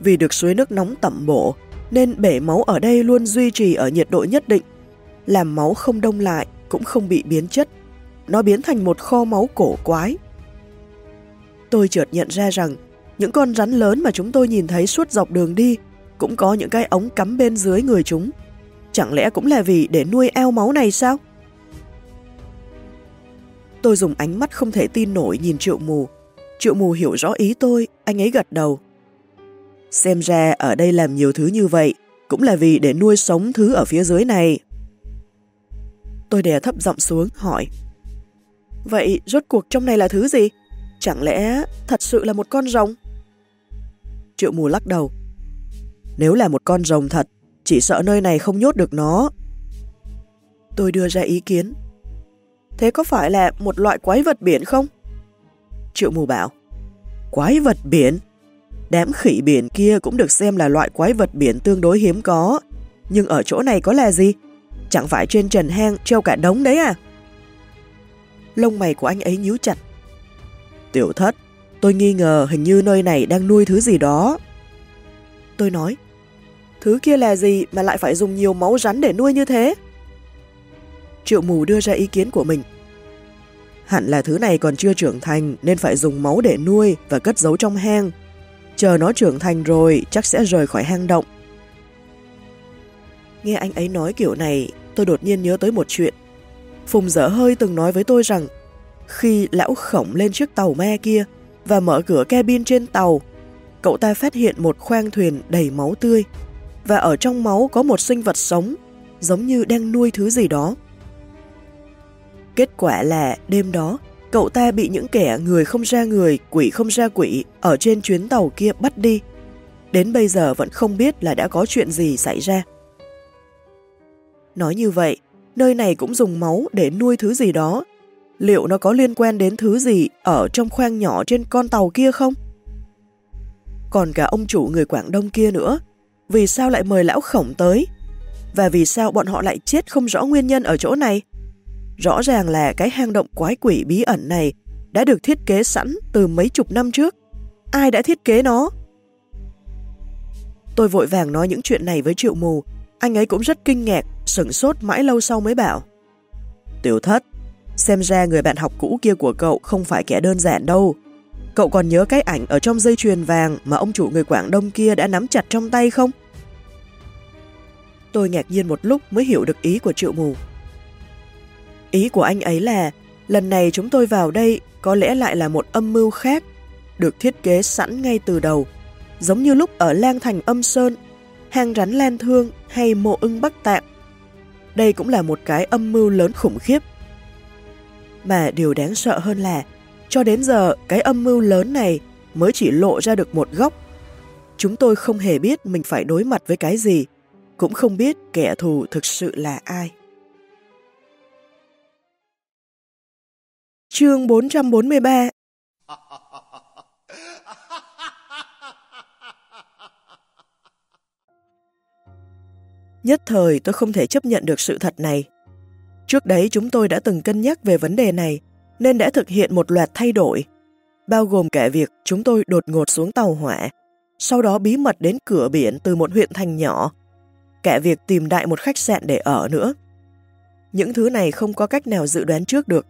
Speaker 1: Vì được suối nước nóng tẩm bổ, nên bể máu ở đây luôn duy trì ở nhiệt độ nhất định, làm máu không đông lại, cũng không bị biến chất. Nó biến thành một kho máu cổ quái. Tôi chợt nhận ra rằng, những con rắn lớn mà chúng tôi nhìn thấy suốt dọc đường đi cũng có những cái ống cắm bên dưới người chúng. Chẳng lẽ cũng là vì để nuôi eo máu này sao? Tôi dùng ánh mắt không thể tin nổi nhìn triệu mù. Triệu mù hiểu rõ ý tôi, anh ấy gật đầu. Xem ra ở đây làm nhiều thứ như vậy cũng là vì để nuôi sống thứ ở phía dưới này. Tôi đè thấp giọng xuống, hỏi. Vậy rốt cuộc trong này là thứ gì? Chẳng lẽ thật sự là một con rồng? Triệu mù lắc đầu. Nếu là một con rồng thật, chỉ sợ nơi này không nhốt được nó. Tôi đưa ra ý kiến. Thế có phải là một loại quái vật biển không? Triệu mù bảo. Quái vật biển? Đám khỉ biển kia cũng được xem là loại quái vật biển tương đối hiếm có. Nhưng ở chỗ này có là gì? Chẳng phải trên trần hang treo cả đống đấy à? Lông mày của anh ấy nhíu chặt. Tiểu thất, tôi nghi ngờ hình như nơi này đang nuôi thứ gì đó. Tôi nói, thứ kia là gì mà lại phải dùng nhiều máu rắn để nuôi như thế? Triệu mù đưa ra ý kiến của mình. Hẳn là thứ này còn chưa trưởng thành nên phải dùng máu để nuôi và cất giấu trong hang chờ nó trưởng thành rồi chắc sẽ rời khỏi hang động. Nghe anh ấy nói kiểu này, tôi đột nhiên nhớ tới một chuyện. Phùng dở hơi từng nói với tôi rằng, khi lão khổng lên chiếc tàu me kia và mở cửa cabin trên tàu, cậu ta phát hiện một khoang thuyền đầy máu tươi, và ở trong máu có một sinh vật sống, giống như đang nuôi thứ gì đó. Kết quả là đêm đó, cậu ta bị những kẻ người không ra người, quỷ không ra quỷ ở trên chuyến tàu kia bắt đi. Đến bây giờ vẫn không biết là đã có chuyện gì xảy ra. Nói như vậy, nơi này cũng dùng máu để nuôi thứ gì đó. Liệu nó có liên quan đến thứ gì ở trong khoang nhỏ trên con tàu kia không? Còn cả ông chủ người Quảng Đông kia nữa, vì sao lại mời lão khổng tới? Và vì sao bọn họ lại chết không rõ nguyên nhân ở chỗ này? Rõ ràng là cái hang động quái quỷ bí ẩn này đã được thiết kế sẵn từ mấy chục năm trước. Ai đã thiết kế nó? Tôi vội vàng nói những chuyện này với triệu mù. Anh ấy cũng rất kinh ngạc, sửng sốt mãi lâu sau mới bảo. Tiểu thất, xem ra người bạn học cũ kia của cậu không phải kẻ đơn giản đâu. Cậu còn nhớ cái ảnh ở trong dây chuyền vàng mà ông chủ người Quảng Đông kia đã nắm chặt trong tay không? Tôi ngạc nhiên một lúc mới hiểu được ý của triệu mù. Ý của anh ấy là, lần này chúng tôi vào đây có lẽ lại là một âm mưu khác, được thiết kế sẵn ngay từ đầu, giống như lúc ở Lang Thành Âm Sơn, hang rắn Lan Thương hay mộ ưng Bắc Tạng. Đây cũng là một cái âm mưu lớn khủng khiếp. Mà điều đáng sợ hơn là, cho đến giờ cái âm mưu lớn này mới chỉ lộ ra được một góc. Chúng tôi không hề biết mình phải đối mặt với cái gì, cũng không biết kẻ thù thực sự là ai. Chương 443 Nhất thời tôi không thể chấp nhận được sự thật này. Trước đấy chúng tôi đã từng cân nhắc về vấn đề này, nên đã thực hiện một loạt thay đổi, bao gồm cả việc chúng tôi đột ngột xuống tàu hỏa, sau đó bí mật đến cửa biển từ một huyện thành nhỏ, cả việc tìm đại một khách sạn để ở nữa. Những thứ này không có cách nào dự đoán trước được.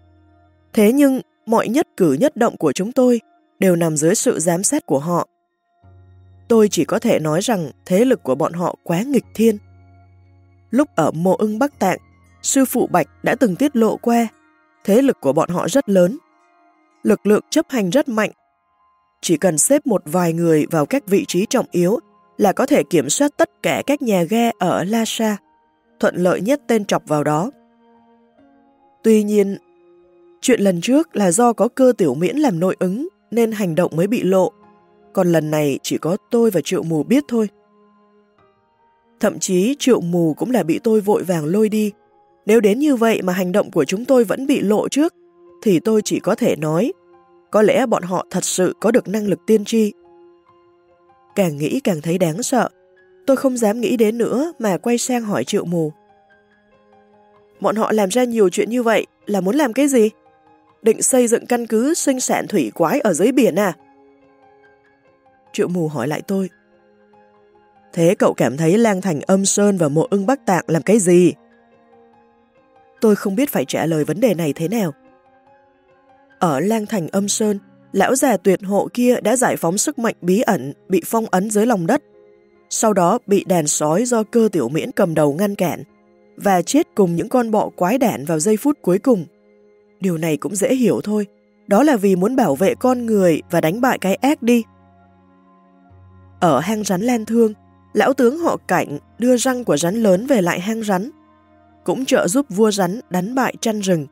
Speaker 1: Thế nhưng, mọi nhất cử nhất động của chúng tôi đều nằm dưới sự giám sát của họ. Tôi chỉ có thể nói rằng thế lực của bọn họ quá nghịch thiên. Lúc ở mộ ưng Bắc Tạng, sư phụ Bạch đã từng tiết lộ qua, thế lực của bọn họ rất lớn. Lực lượng chấp hành rất mạnh. Chỉ cần xếp một vài người vào các vị trí trọng yếu là có thể kiểm soát tất cả các nhà ghe ở Lhasa, thuận lợi nhất tên trọc vào đó. Tuy nhiên, Chuyện lần trước là do có cơ tiểu miễn làm nội ứng nên hành động mới bị lộ, còn lần này chỉ có tôi và triệu mù biết thôi. Thậm chí triệu mù cũng là bị tôi vội vàng lôi đi. Nếu đến như vậy mà hành động của chúng tôi vẫn bị lộ trước, thì tôi chỉ có thể nói, có lẽ bọn họ thật sự có được năng lực tiên tri. Càng nghĩ càng thấy đáng sợ, tôi không dám nghĩ đến nữa mà quay sang hỏi triệu mù. Bọn họ làm ra nhiều chuyện như vậy là muốn làm cái gì? Định xây dựng căn cứ sinh sản thủy quái ở dưới biển à? Triệu mù hỏi lại tôi. Thế cậu cảm thấy lang thành âm sơn và mộ ưng bắc tạng làm cái gì? Tôi không biết phải trả lời vấn đề này thế nào. Ở lang thành âm sơn, lão già tuyệt hộ kia đã giải phóng sức mạnh bí ẩn bị phong ấn dưới lòng đất. Sau đó bị đàn sói do cơ tiểu miễn cầm đầu ngăn cản và chết cùng những con bọ quái đản vào giây phút cuối cùng. Điều này cũng dễ hiểu thôi, đó là vì muốn bảo vệ con người và đánh bại cái ác đi. Ở hang rắn len Thương, lão tướng họ cảnh đưa răng của rắn lớn về lại hang rắn, cũng trợ giúp vua rắn đánh bại chăn rừng.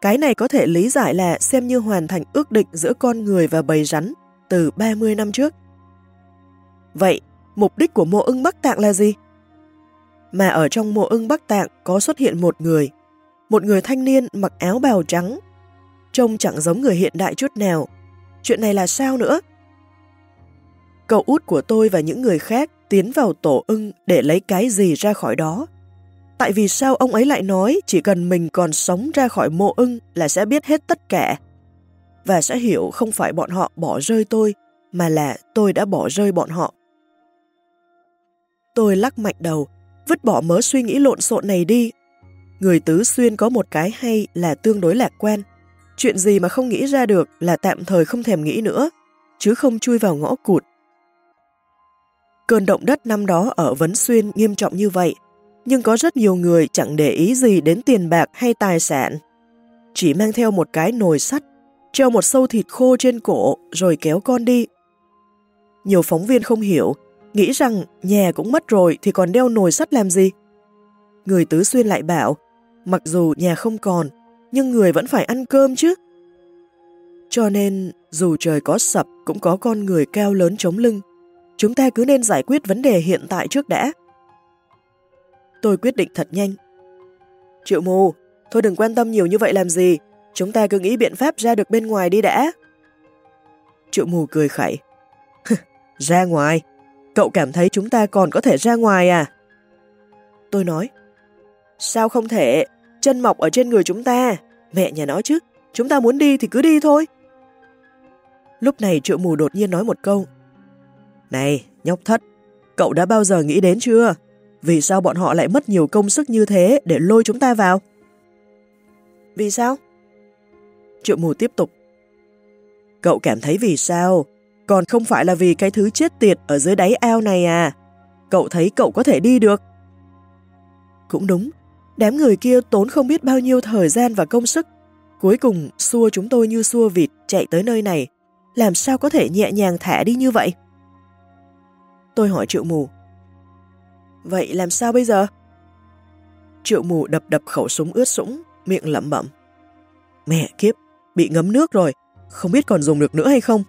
Speaker 1: Cái này có thể lý giải là xem như hoàn thành ước định giữa con người và bầy rắn từ 30 năm trước. Vậy, mục đích của mộ ưng Bắc Tạng là gì? Mà ở trong mộ ưng Bắc Tạng có xuất hiện một người, một người thanh niên mặc áo bào trắng, trông chẳng giống người hiện đại chút nào. Chuyện này là sao nữa? Cậu út của tôi và những người khác tiến vào tổ ưng để lấy cái gì ra khỏi đó. Tại vì sao ông ấy lại nói chỉ cần mình còn sống ra khỏi mộ ưng là sẽ biết hết tất cả và sẽ hiểu không phải bọn họ bỏ rơi tôi mà là tôi đã bỏ rơi bọn họ. Tôi lắc mạnh đầu, vứt bỏ mớ suy nghĩ lộn xộn này đi Người tứ xuyên có một cái hay là tương đối lạc quan. Chuyện gì mà không nghĩ ra được là tạm thời không thèm nghĩ nữa, chứ không chui vào ngõ cụt. Cơn động đất năm đó ở Vấn Xuyên nghiêm trọng như vậy, nhưng có rất nhiều người chẳng để ý gì đến tiền bạc hay tài sản. Chỉ mang theo một cái nồi sắt, treo một sâu thịt khô trên cổ rồi kéo con đi. Nhiều phóng viên không hiểu, nghĩ rằng nhà cũng mất rồi thì còn đeo nồi sắt làm gì? Người Tứ Xuyên lại bảo, mặc dù nhà không còn, nhưng người vẫn phải ăn cơm chứ. Cho nên, dù trời có sập cũng có con người cao lớn chống lưng. Chúng ta cứ nên giải quyết vấn đề hiện tại trước đã. Tôi quyết định thật nhanh. Triệu mù, thôi đừng quan tâm nhiều như vậy làm gì. Chúng ta cứ nghĩ biện pháp ra được bên ngoài đi đã. Triệu mù cười khẩy. ra ngoài? Cậu cảm thấy chúng ta còn có thể ra ngoài à? Tôi nói. Sao không thể? Chân mọc ở trên người chúng ta. Mẹ nhà nó chứ. Chúng ta muốn đi thì cứ đi thôi. Lúc này triệu mù đột nhiên nói một câu. Này, nhóc thất, cậu đã bao giờ nghĩ đến chưa? Vì sao bọn họ lại mất nhiều công sức như thế để lôi chúng ta vào? Vì sao? Triệu mù tiếp tục. Cậu cảm thấy vì sao? Còn không phải là vì cái thứ chết tiệt ở dưới đáy ao này à? Cậu thấy cậu có thể đi được. Cũng đúng, đám người kia tốn không biết bao nhiêu thời gian và công sức. Cuối cùng xua chúng tôi như xua vịt chạy tới nơi này. Làm sao có thể nhẹ nhàng thả đi như vậy? Tôi hỏi triệu mù. Vậy làm sao bây giờ? Triệu mù đập đập khẩu súng ướt sũng, miệng lẩm bẩm. Mẹ kiếp, bị ngấm nước rồi, không biết còn dùng được nữa hay không?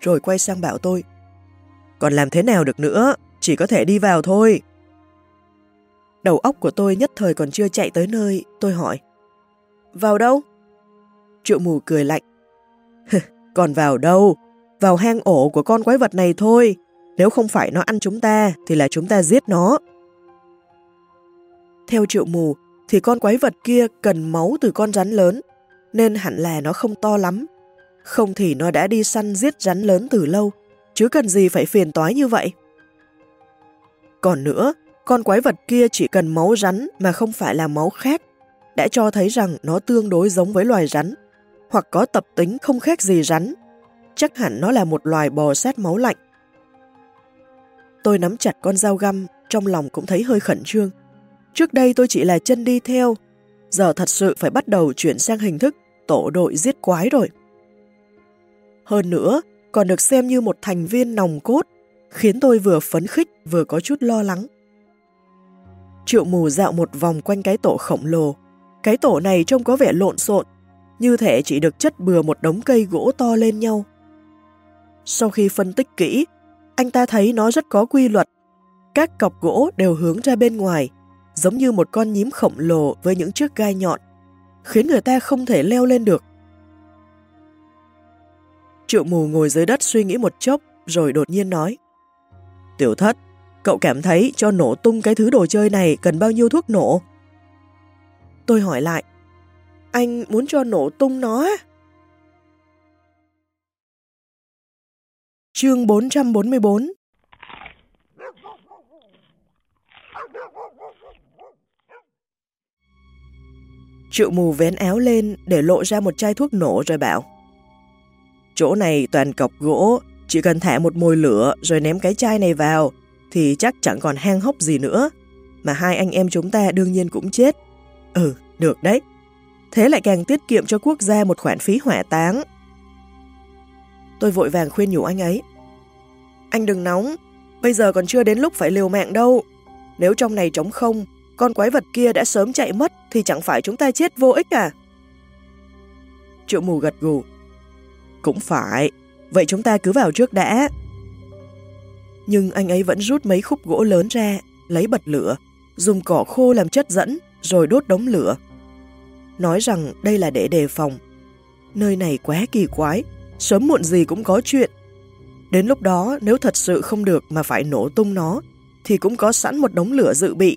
Speaker 1: Rồi quay sang bảo tôi. Còn làm thế nào được nữa, chỉ có thể đi vào thôi. Đầu óc của tôi nhất thời còn chưa chạy tới nơi, tôi hỏi. Vào đâu? Triệu mù cười lạnh. còn vào đâu? Vào hang ổ của con quái vật này thôi. Nếu không phải nó ăn chúng ta, thì là chúng ta giết nó. Theo triệu mù, thì con quái vật kia cần máu từ con rắn lớn, nên hẳn là nó không to lắm. Không thì nó đã đi săn giết rắn lớn từ lâu, chứ cần gì phải phiền toái như vậy. Còn nữa, con quái vật kia chỉ cần máu rắn mà không phải là máu khác, đã cho thấy rằng nó tương đối giống với loài rắn, hoặc có tập tính không khác gì rắn. Chắc hẳn nó là một loài bò sát máu lạnh. Tôi nắm chặt con dao găm, trong lòng cũng thấy hơi khẩn trương. Trước đây tôi chỉ là chân đi theo, giờ thật sự phải bắt đầu chuyển sang hình thức tổ đội giết quái rồi. Hơn nữa, còn được xem như một thành viên nòng cốt, khiến tôi vừa phấn khích vừa có chút lo lắng. Triệu mù dạo một vòng quanh cái tổ khổng lồ. Cái tổ này trông có vẻ lộn xộn, như thể chỉ được chất bừa một đống cây gỗ to lên nhau. Sau khi phân tích kỹ, anh ta thấy nó rất có quy luật. Các cọc gỗ đều hướng ra bên ngoài, giống như một con nhím khổng lồ với những chiếc gai nhọn, khiến người ta không thể leo lên được. Triệu mù ngồi dưới đất suy nghĩ một chốc, rồi đột nhiên nói. Tiểu thất, cậu cảm thấy cho nổ tung cái thứ đồ chơi này cần bao nhiêu thuốc nổ? Tôi hỏi lại, anh muốn cho nổ tung nó á? Chương 444 Triệu mù vén áo lên để lộ ra một chai thuốc nổ rồi bảo Chỗ này toàn cọc gỗ, chỉ cần thả một mồi lửa rồi ném cái chai này vào thì chắc chẳng còn hang hốc gì nữa. Mà hai anh em chúng ta đương nhiên cũng chết. Ừ, được đấy. Thế lại càng tiết kiệm cho quốc gia một khoản phí hỏa táng. Tôi vội vàng khuyên nhủ anh ấy. Anh đừng nóng, bây giờ còn chưa đến lúc phải liều mạng đâu. Nếu trong này trống không, con quái vật kia đã sớm chạy mất thì chẳng phải chúng ta chết vô ích à? Triệu mù gật gù. Cũng phải, vậy chúng ta cứ vào trước đã. Nhưng anh ấy vẫn rút mấy khúc gỗ lớn ra, lấy bật lửa, dùng cỏ khô làm chất dẫn, rồi đốt đống lửa. Nói rằng đây là để đề phòng. Nơi này quá kỳ quái, sớm muộn gì cũng có chuyện. Đến lúc đó nếu thật sự không được mà phải nổ tung nó, thì cũng có sẵn một đống lửa dự bị.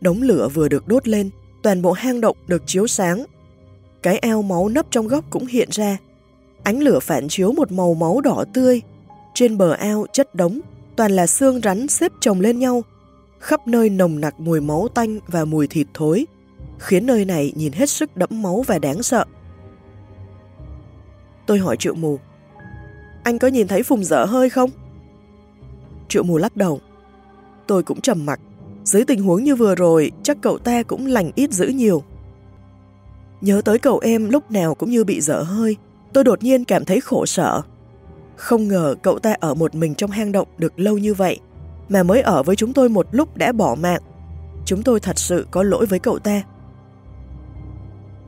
Speaker 1: Đống lửa vừa được đốt lên, toàn bộ hang động được chiếu sáng. Cái eo máu nấp trong góc cũng hiện ra. Ánh lửa phản chiếu một màu máu đỏ tươi. Trên bờ ao chất đống, toàn là xương rắn xếp chồng lên nhau. Khắp nơi nồng nặc mùi máu tanh và mùi thịt thối, khiến nơi này nhìn hết sức đẫm máu và đáng sợ. Tôi hỏi triệu mù, anh có nhìn thấy phùng dở hơi không? Triệu mù lắc đầu. Tôi cũng trầm mặc. Dưới tình huống như vừa rồi, chắc cậu ta cũng lành ít dữ nhiều. Nhớ tới cậu em lúc nào cũng như bị dở hơi, tôi đột nhiên cảm thấy khổ sở. Không ngờ cậu ta ở một mình trong hang động được lâu như vậy, mà mới ở với chúng tôi một lúc đã bỏ mạng. Chúng tôi thật sự có lỗi với cậu ta.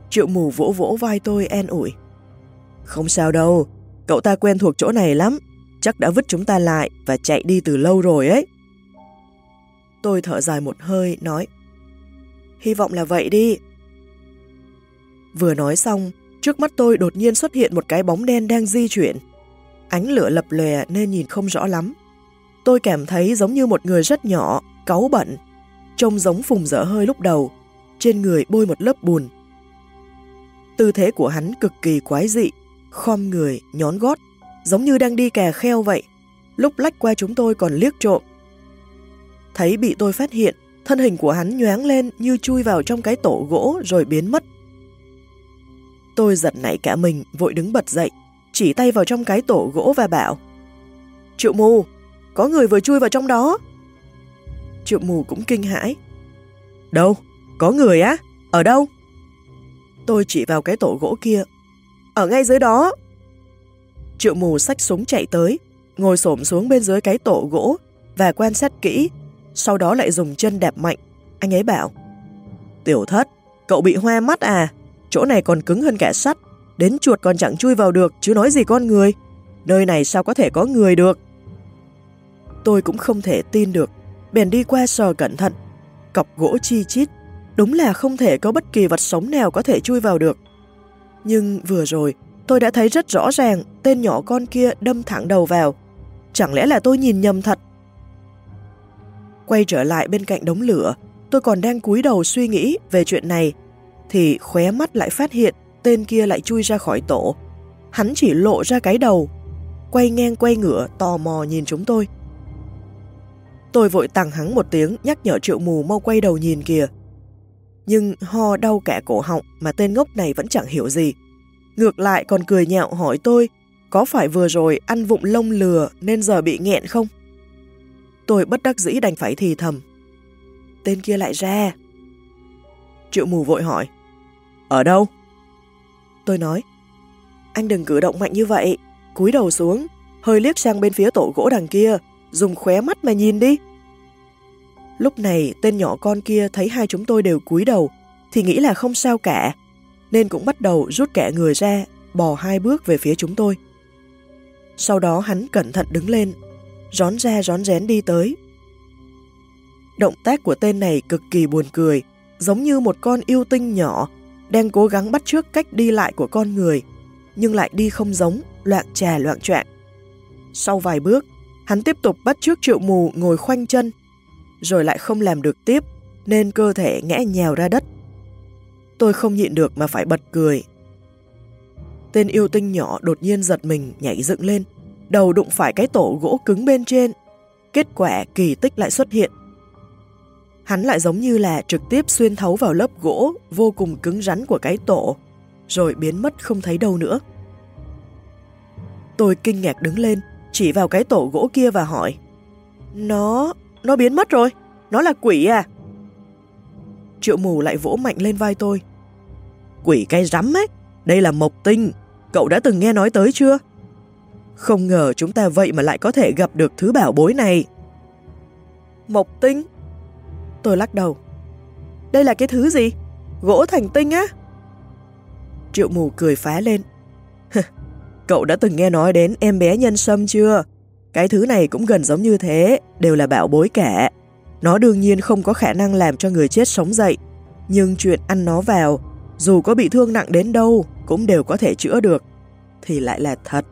Speaker 1: Triệu mù vỗ vỗ vai tôi an ủi. Không sao đâu, cậu ta quen thuộc chỗ này lắm, chắc đã vứt chúng ta lại và chạy đi từ lâu rồi ấy. Tôi thở dài một hơi, nói Hy vọng là vậy đi. Vừa nói xong, trước mắt tôi đột nhiên xuất hiện một cái bóng đen đang di chuyển. Ánh lửa lập lòe nên nhìn không rõ lắm. Tôi cảm thấy giống như một người rất nhỏ, cáu bận, trông giống phùng dở hơi lúc đầu, trên người bôi một lớp bùn. Tư thế của hắn cực kỳ quái dị, khom người, nhón gót, giống như đang đi kè kheo vậy. Lúc lách qua chúng tôi còn liếc trộm. Thấy bị tôi phát hiện, thân hình của hắn nhoáng lên như chui vào trong cái tổ gỗ rồi biến mất. Tôi giật nảy cả mình, vội đứng bật dậy, chỉ tay vào trong cái tổ gỗ và bảo Triệu mù, có người vừa chui vào trong đó. Triệu mù cũng kinh hãi. Đâu? Có người á? Ở đâu? Tôi chỉ vào cái tổ gỗ kia. Ở ngay dưới đó. Triệu mù xách súng chạy tới, ngồi xổm xuống bên dưới cái tổ gỗ và quan sát kỹ, sau đó lại dùng chân đạp mạnh. Anh ấy bảo, Tiểu thất, cậu bị hoa mắt à? Chỗ này còn cứng hơn cả sắt, đến chuột còn chẳng chui vào được chứ nói gì con người. Nơi này sao có thể có người được? Tôi cũng không thể tin được, bèn đi qua sờ cẩn thận. Cọc gỗ chi chít, đúng là không thể có bất kỳ vật sống nào có thể chui vào được. Nhưng vừa rồi, tôi đã thấy rất rõ ràng tên nhỏ con kia đâm thẳng đầu vào. Chẳng lẽ là tôi nhìn nhầm thật? Quay trở lại bên cạnh đống lửa, tôi còn đang cúi đầu suy nghĩ về chuyện này, thì khóe mắt lại phát hiện tên kia lại chui ra khỏi tổ. Hắn chỉ lộ ra cái đầu, quay ngang quay ngửa tò mò nhìn chúng tôi. Tôi vội tặng hắn một tiếng nhắc nhở triệu mù mau quay đầu nhìn kìa. Nhưng ho đau cả cổ họng mà tên ngốc này vẫn chẳng hiểu gì. Ngược lại còn cười nhạo hỏi tôi có phải vừa rồi ăn vụng lông lừa nên giờ bị nghẹn không? Tôi bất đắc dĩ đành phải thì thầm. Tên kia lại ra. Triệu mù vội hỏi. Ở đâu? Tôi nói. Anh đừng cử động mạnh như vậy. cúi đầu xuống, hơi liếc sang bên phía tổ gỗ đằng kia, dùng khóe mắt mà nhìn đi. Lúc này tên nhỏ con kia thấy hai chúng tôi đều cúi đầu thì nghĩ là không sao cả, nên cũng bắt đầu rút kẻ người ra, bò hai bước về phía chúng tôi. Sau đó hắn cẩn thận đứng lên, rón ra rón rén đi tới. Động tác của tên này cực kỳ buồn cười, giống như một con yêu tinh nhỏ đang cố gắng bắt chước cách đi lại của con người, nhưng lại đi không giống, loạn trà loạn trạng. Sau vài bước, hắn tiếp tục bắt chước triệu mù ngồi khoanh chân, rồi lại không làm được tiếp, nên cơ thể ngã nhào ra đất. Tôi không nhịn được mà phải bật cười. Tên yêu tinh nhỏ đột nhiên giật mình nhảy dựng lên, đầu đụng phải cái tổ gỗ cứng bên trên. Kết quả kỳ tích lại xuất hiện. Hắn lại giống như là trực tiếp xuyên thấu vào lớp gỗ vô cùng cứng rắn của cái tổ, rồi biến mất không thấy đâu nữa. Tôi kinh ngạc đứng lên, chỉ vào cái tổ gỗ kia và hỏi Nó... nó biến mất rồi, nó là quỷ à? Triệu mù lại vỗ mạnh lên vai tôi. Quỷ cái rắm ấy, đây là mộc tinh, cậu đã từng nghe nói tới chưa? Không ngờ chúng ta vậy mà lại có thể gặp được thứ bảo bối này. Mộc tinh? Tôi lắc đầu. Đây là cái thứ gì? Gỗ thành tinh á? Triệu mù cười phá lên. Cậu đã từng nghe nói đến em bé nhân sâm chưa? Cái thứ này cũng gần giống như thế, đều là bảo bối cả. Nó đương nhiên không có khả năng làm cho người chết sống dậy, nhưng chuyện ăn nó vào, dù có bị thương nặng đến đâu, cũng đều có thể chữa được, thì lại là thật.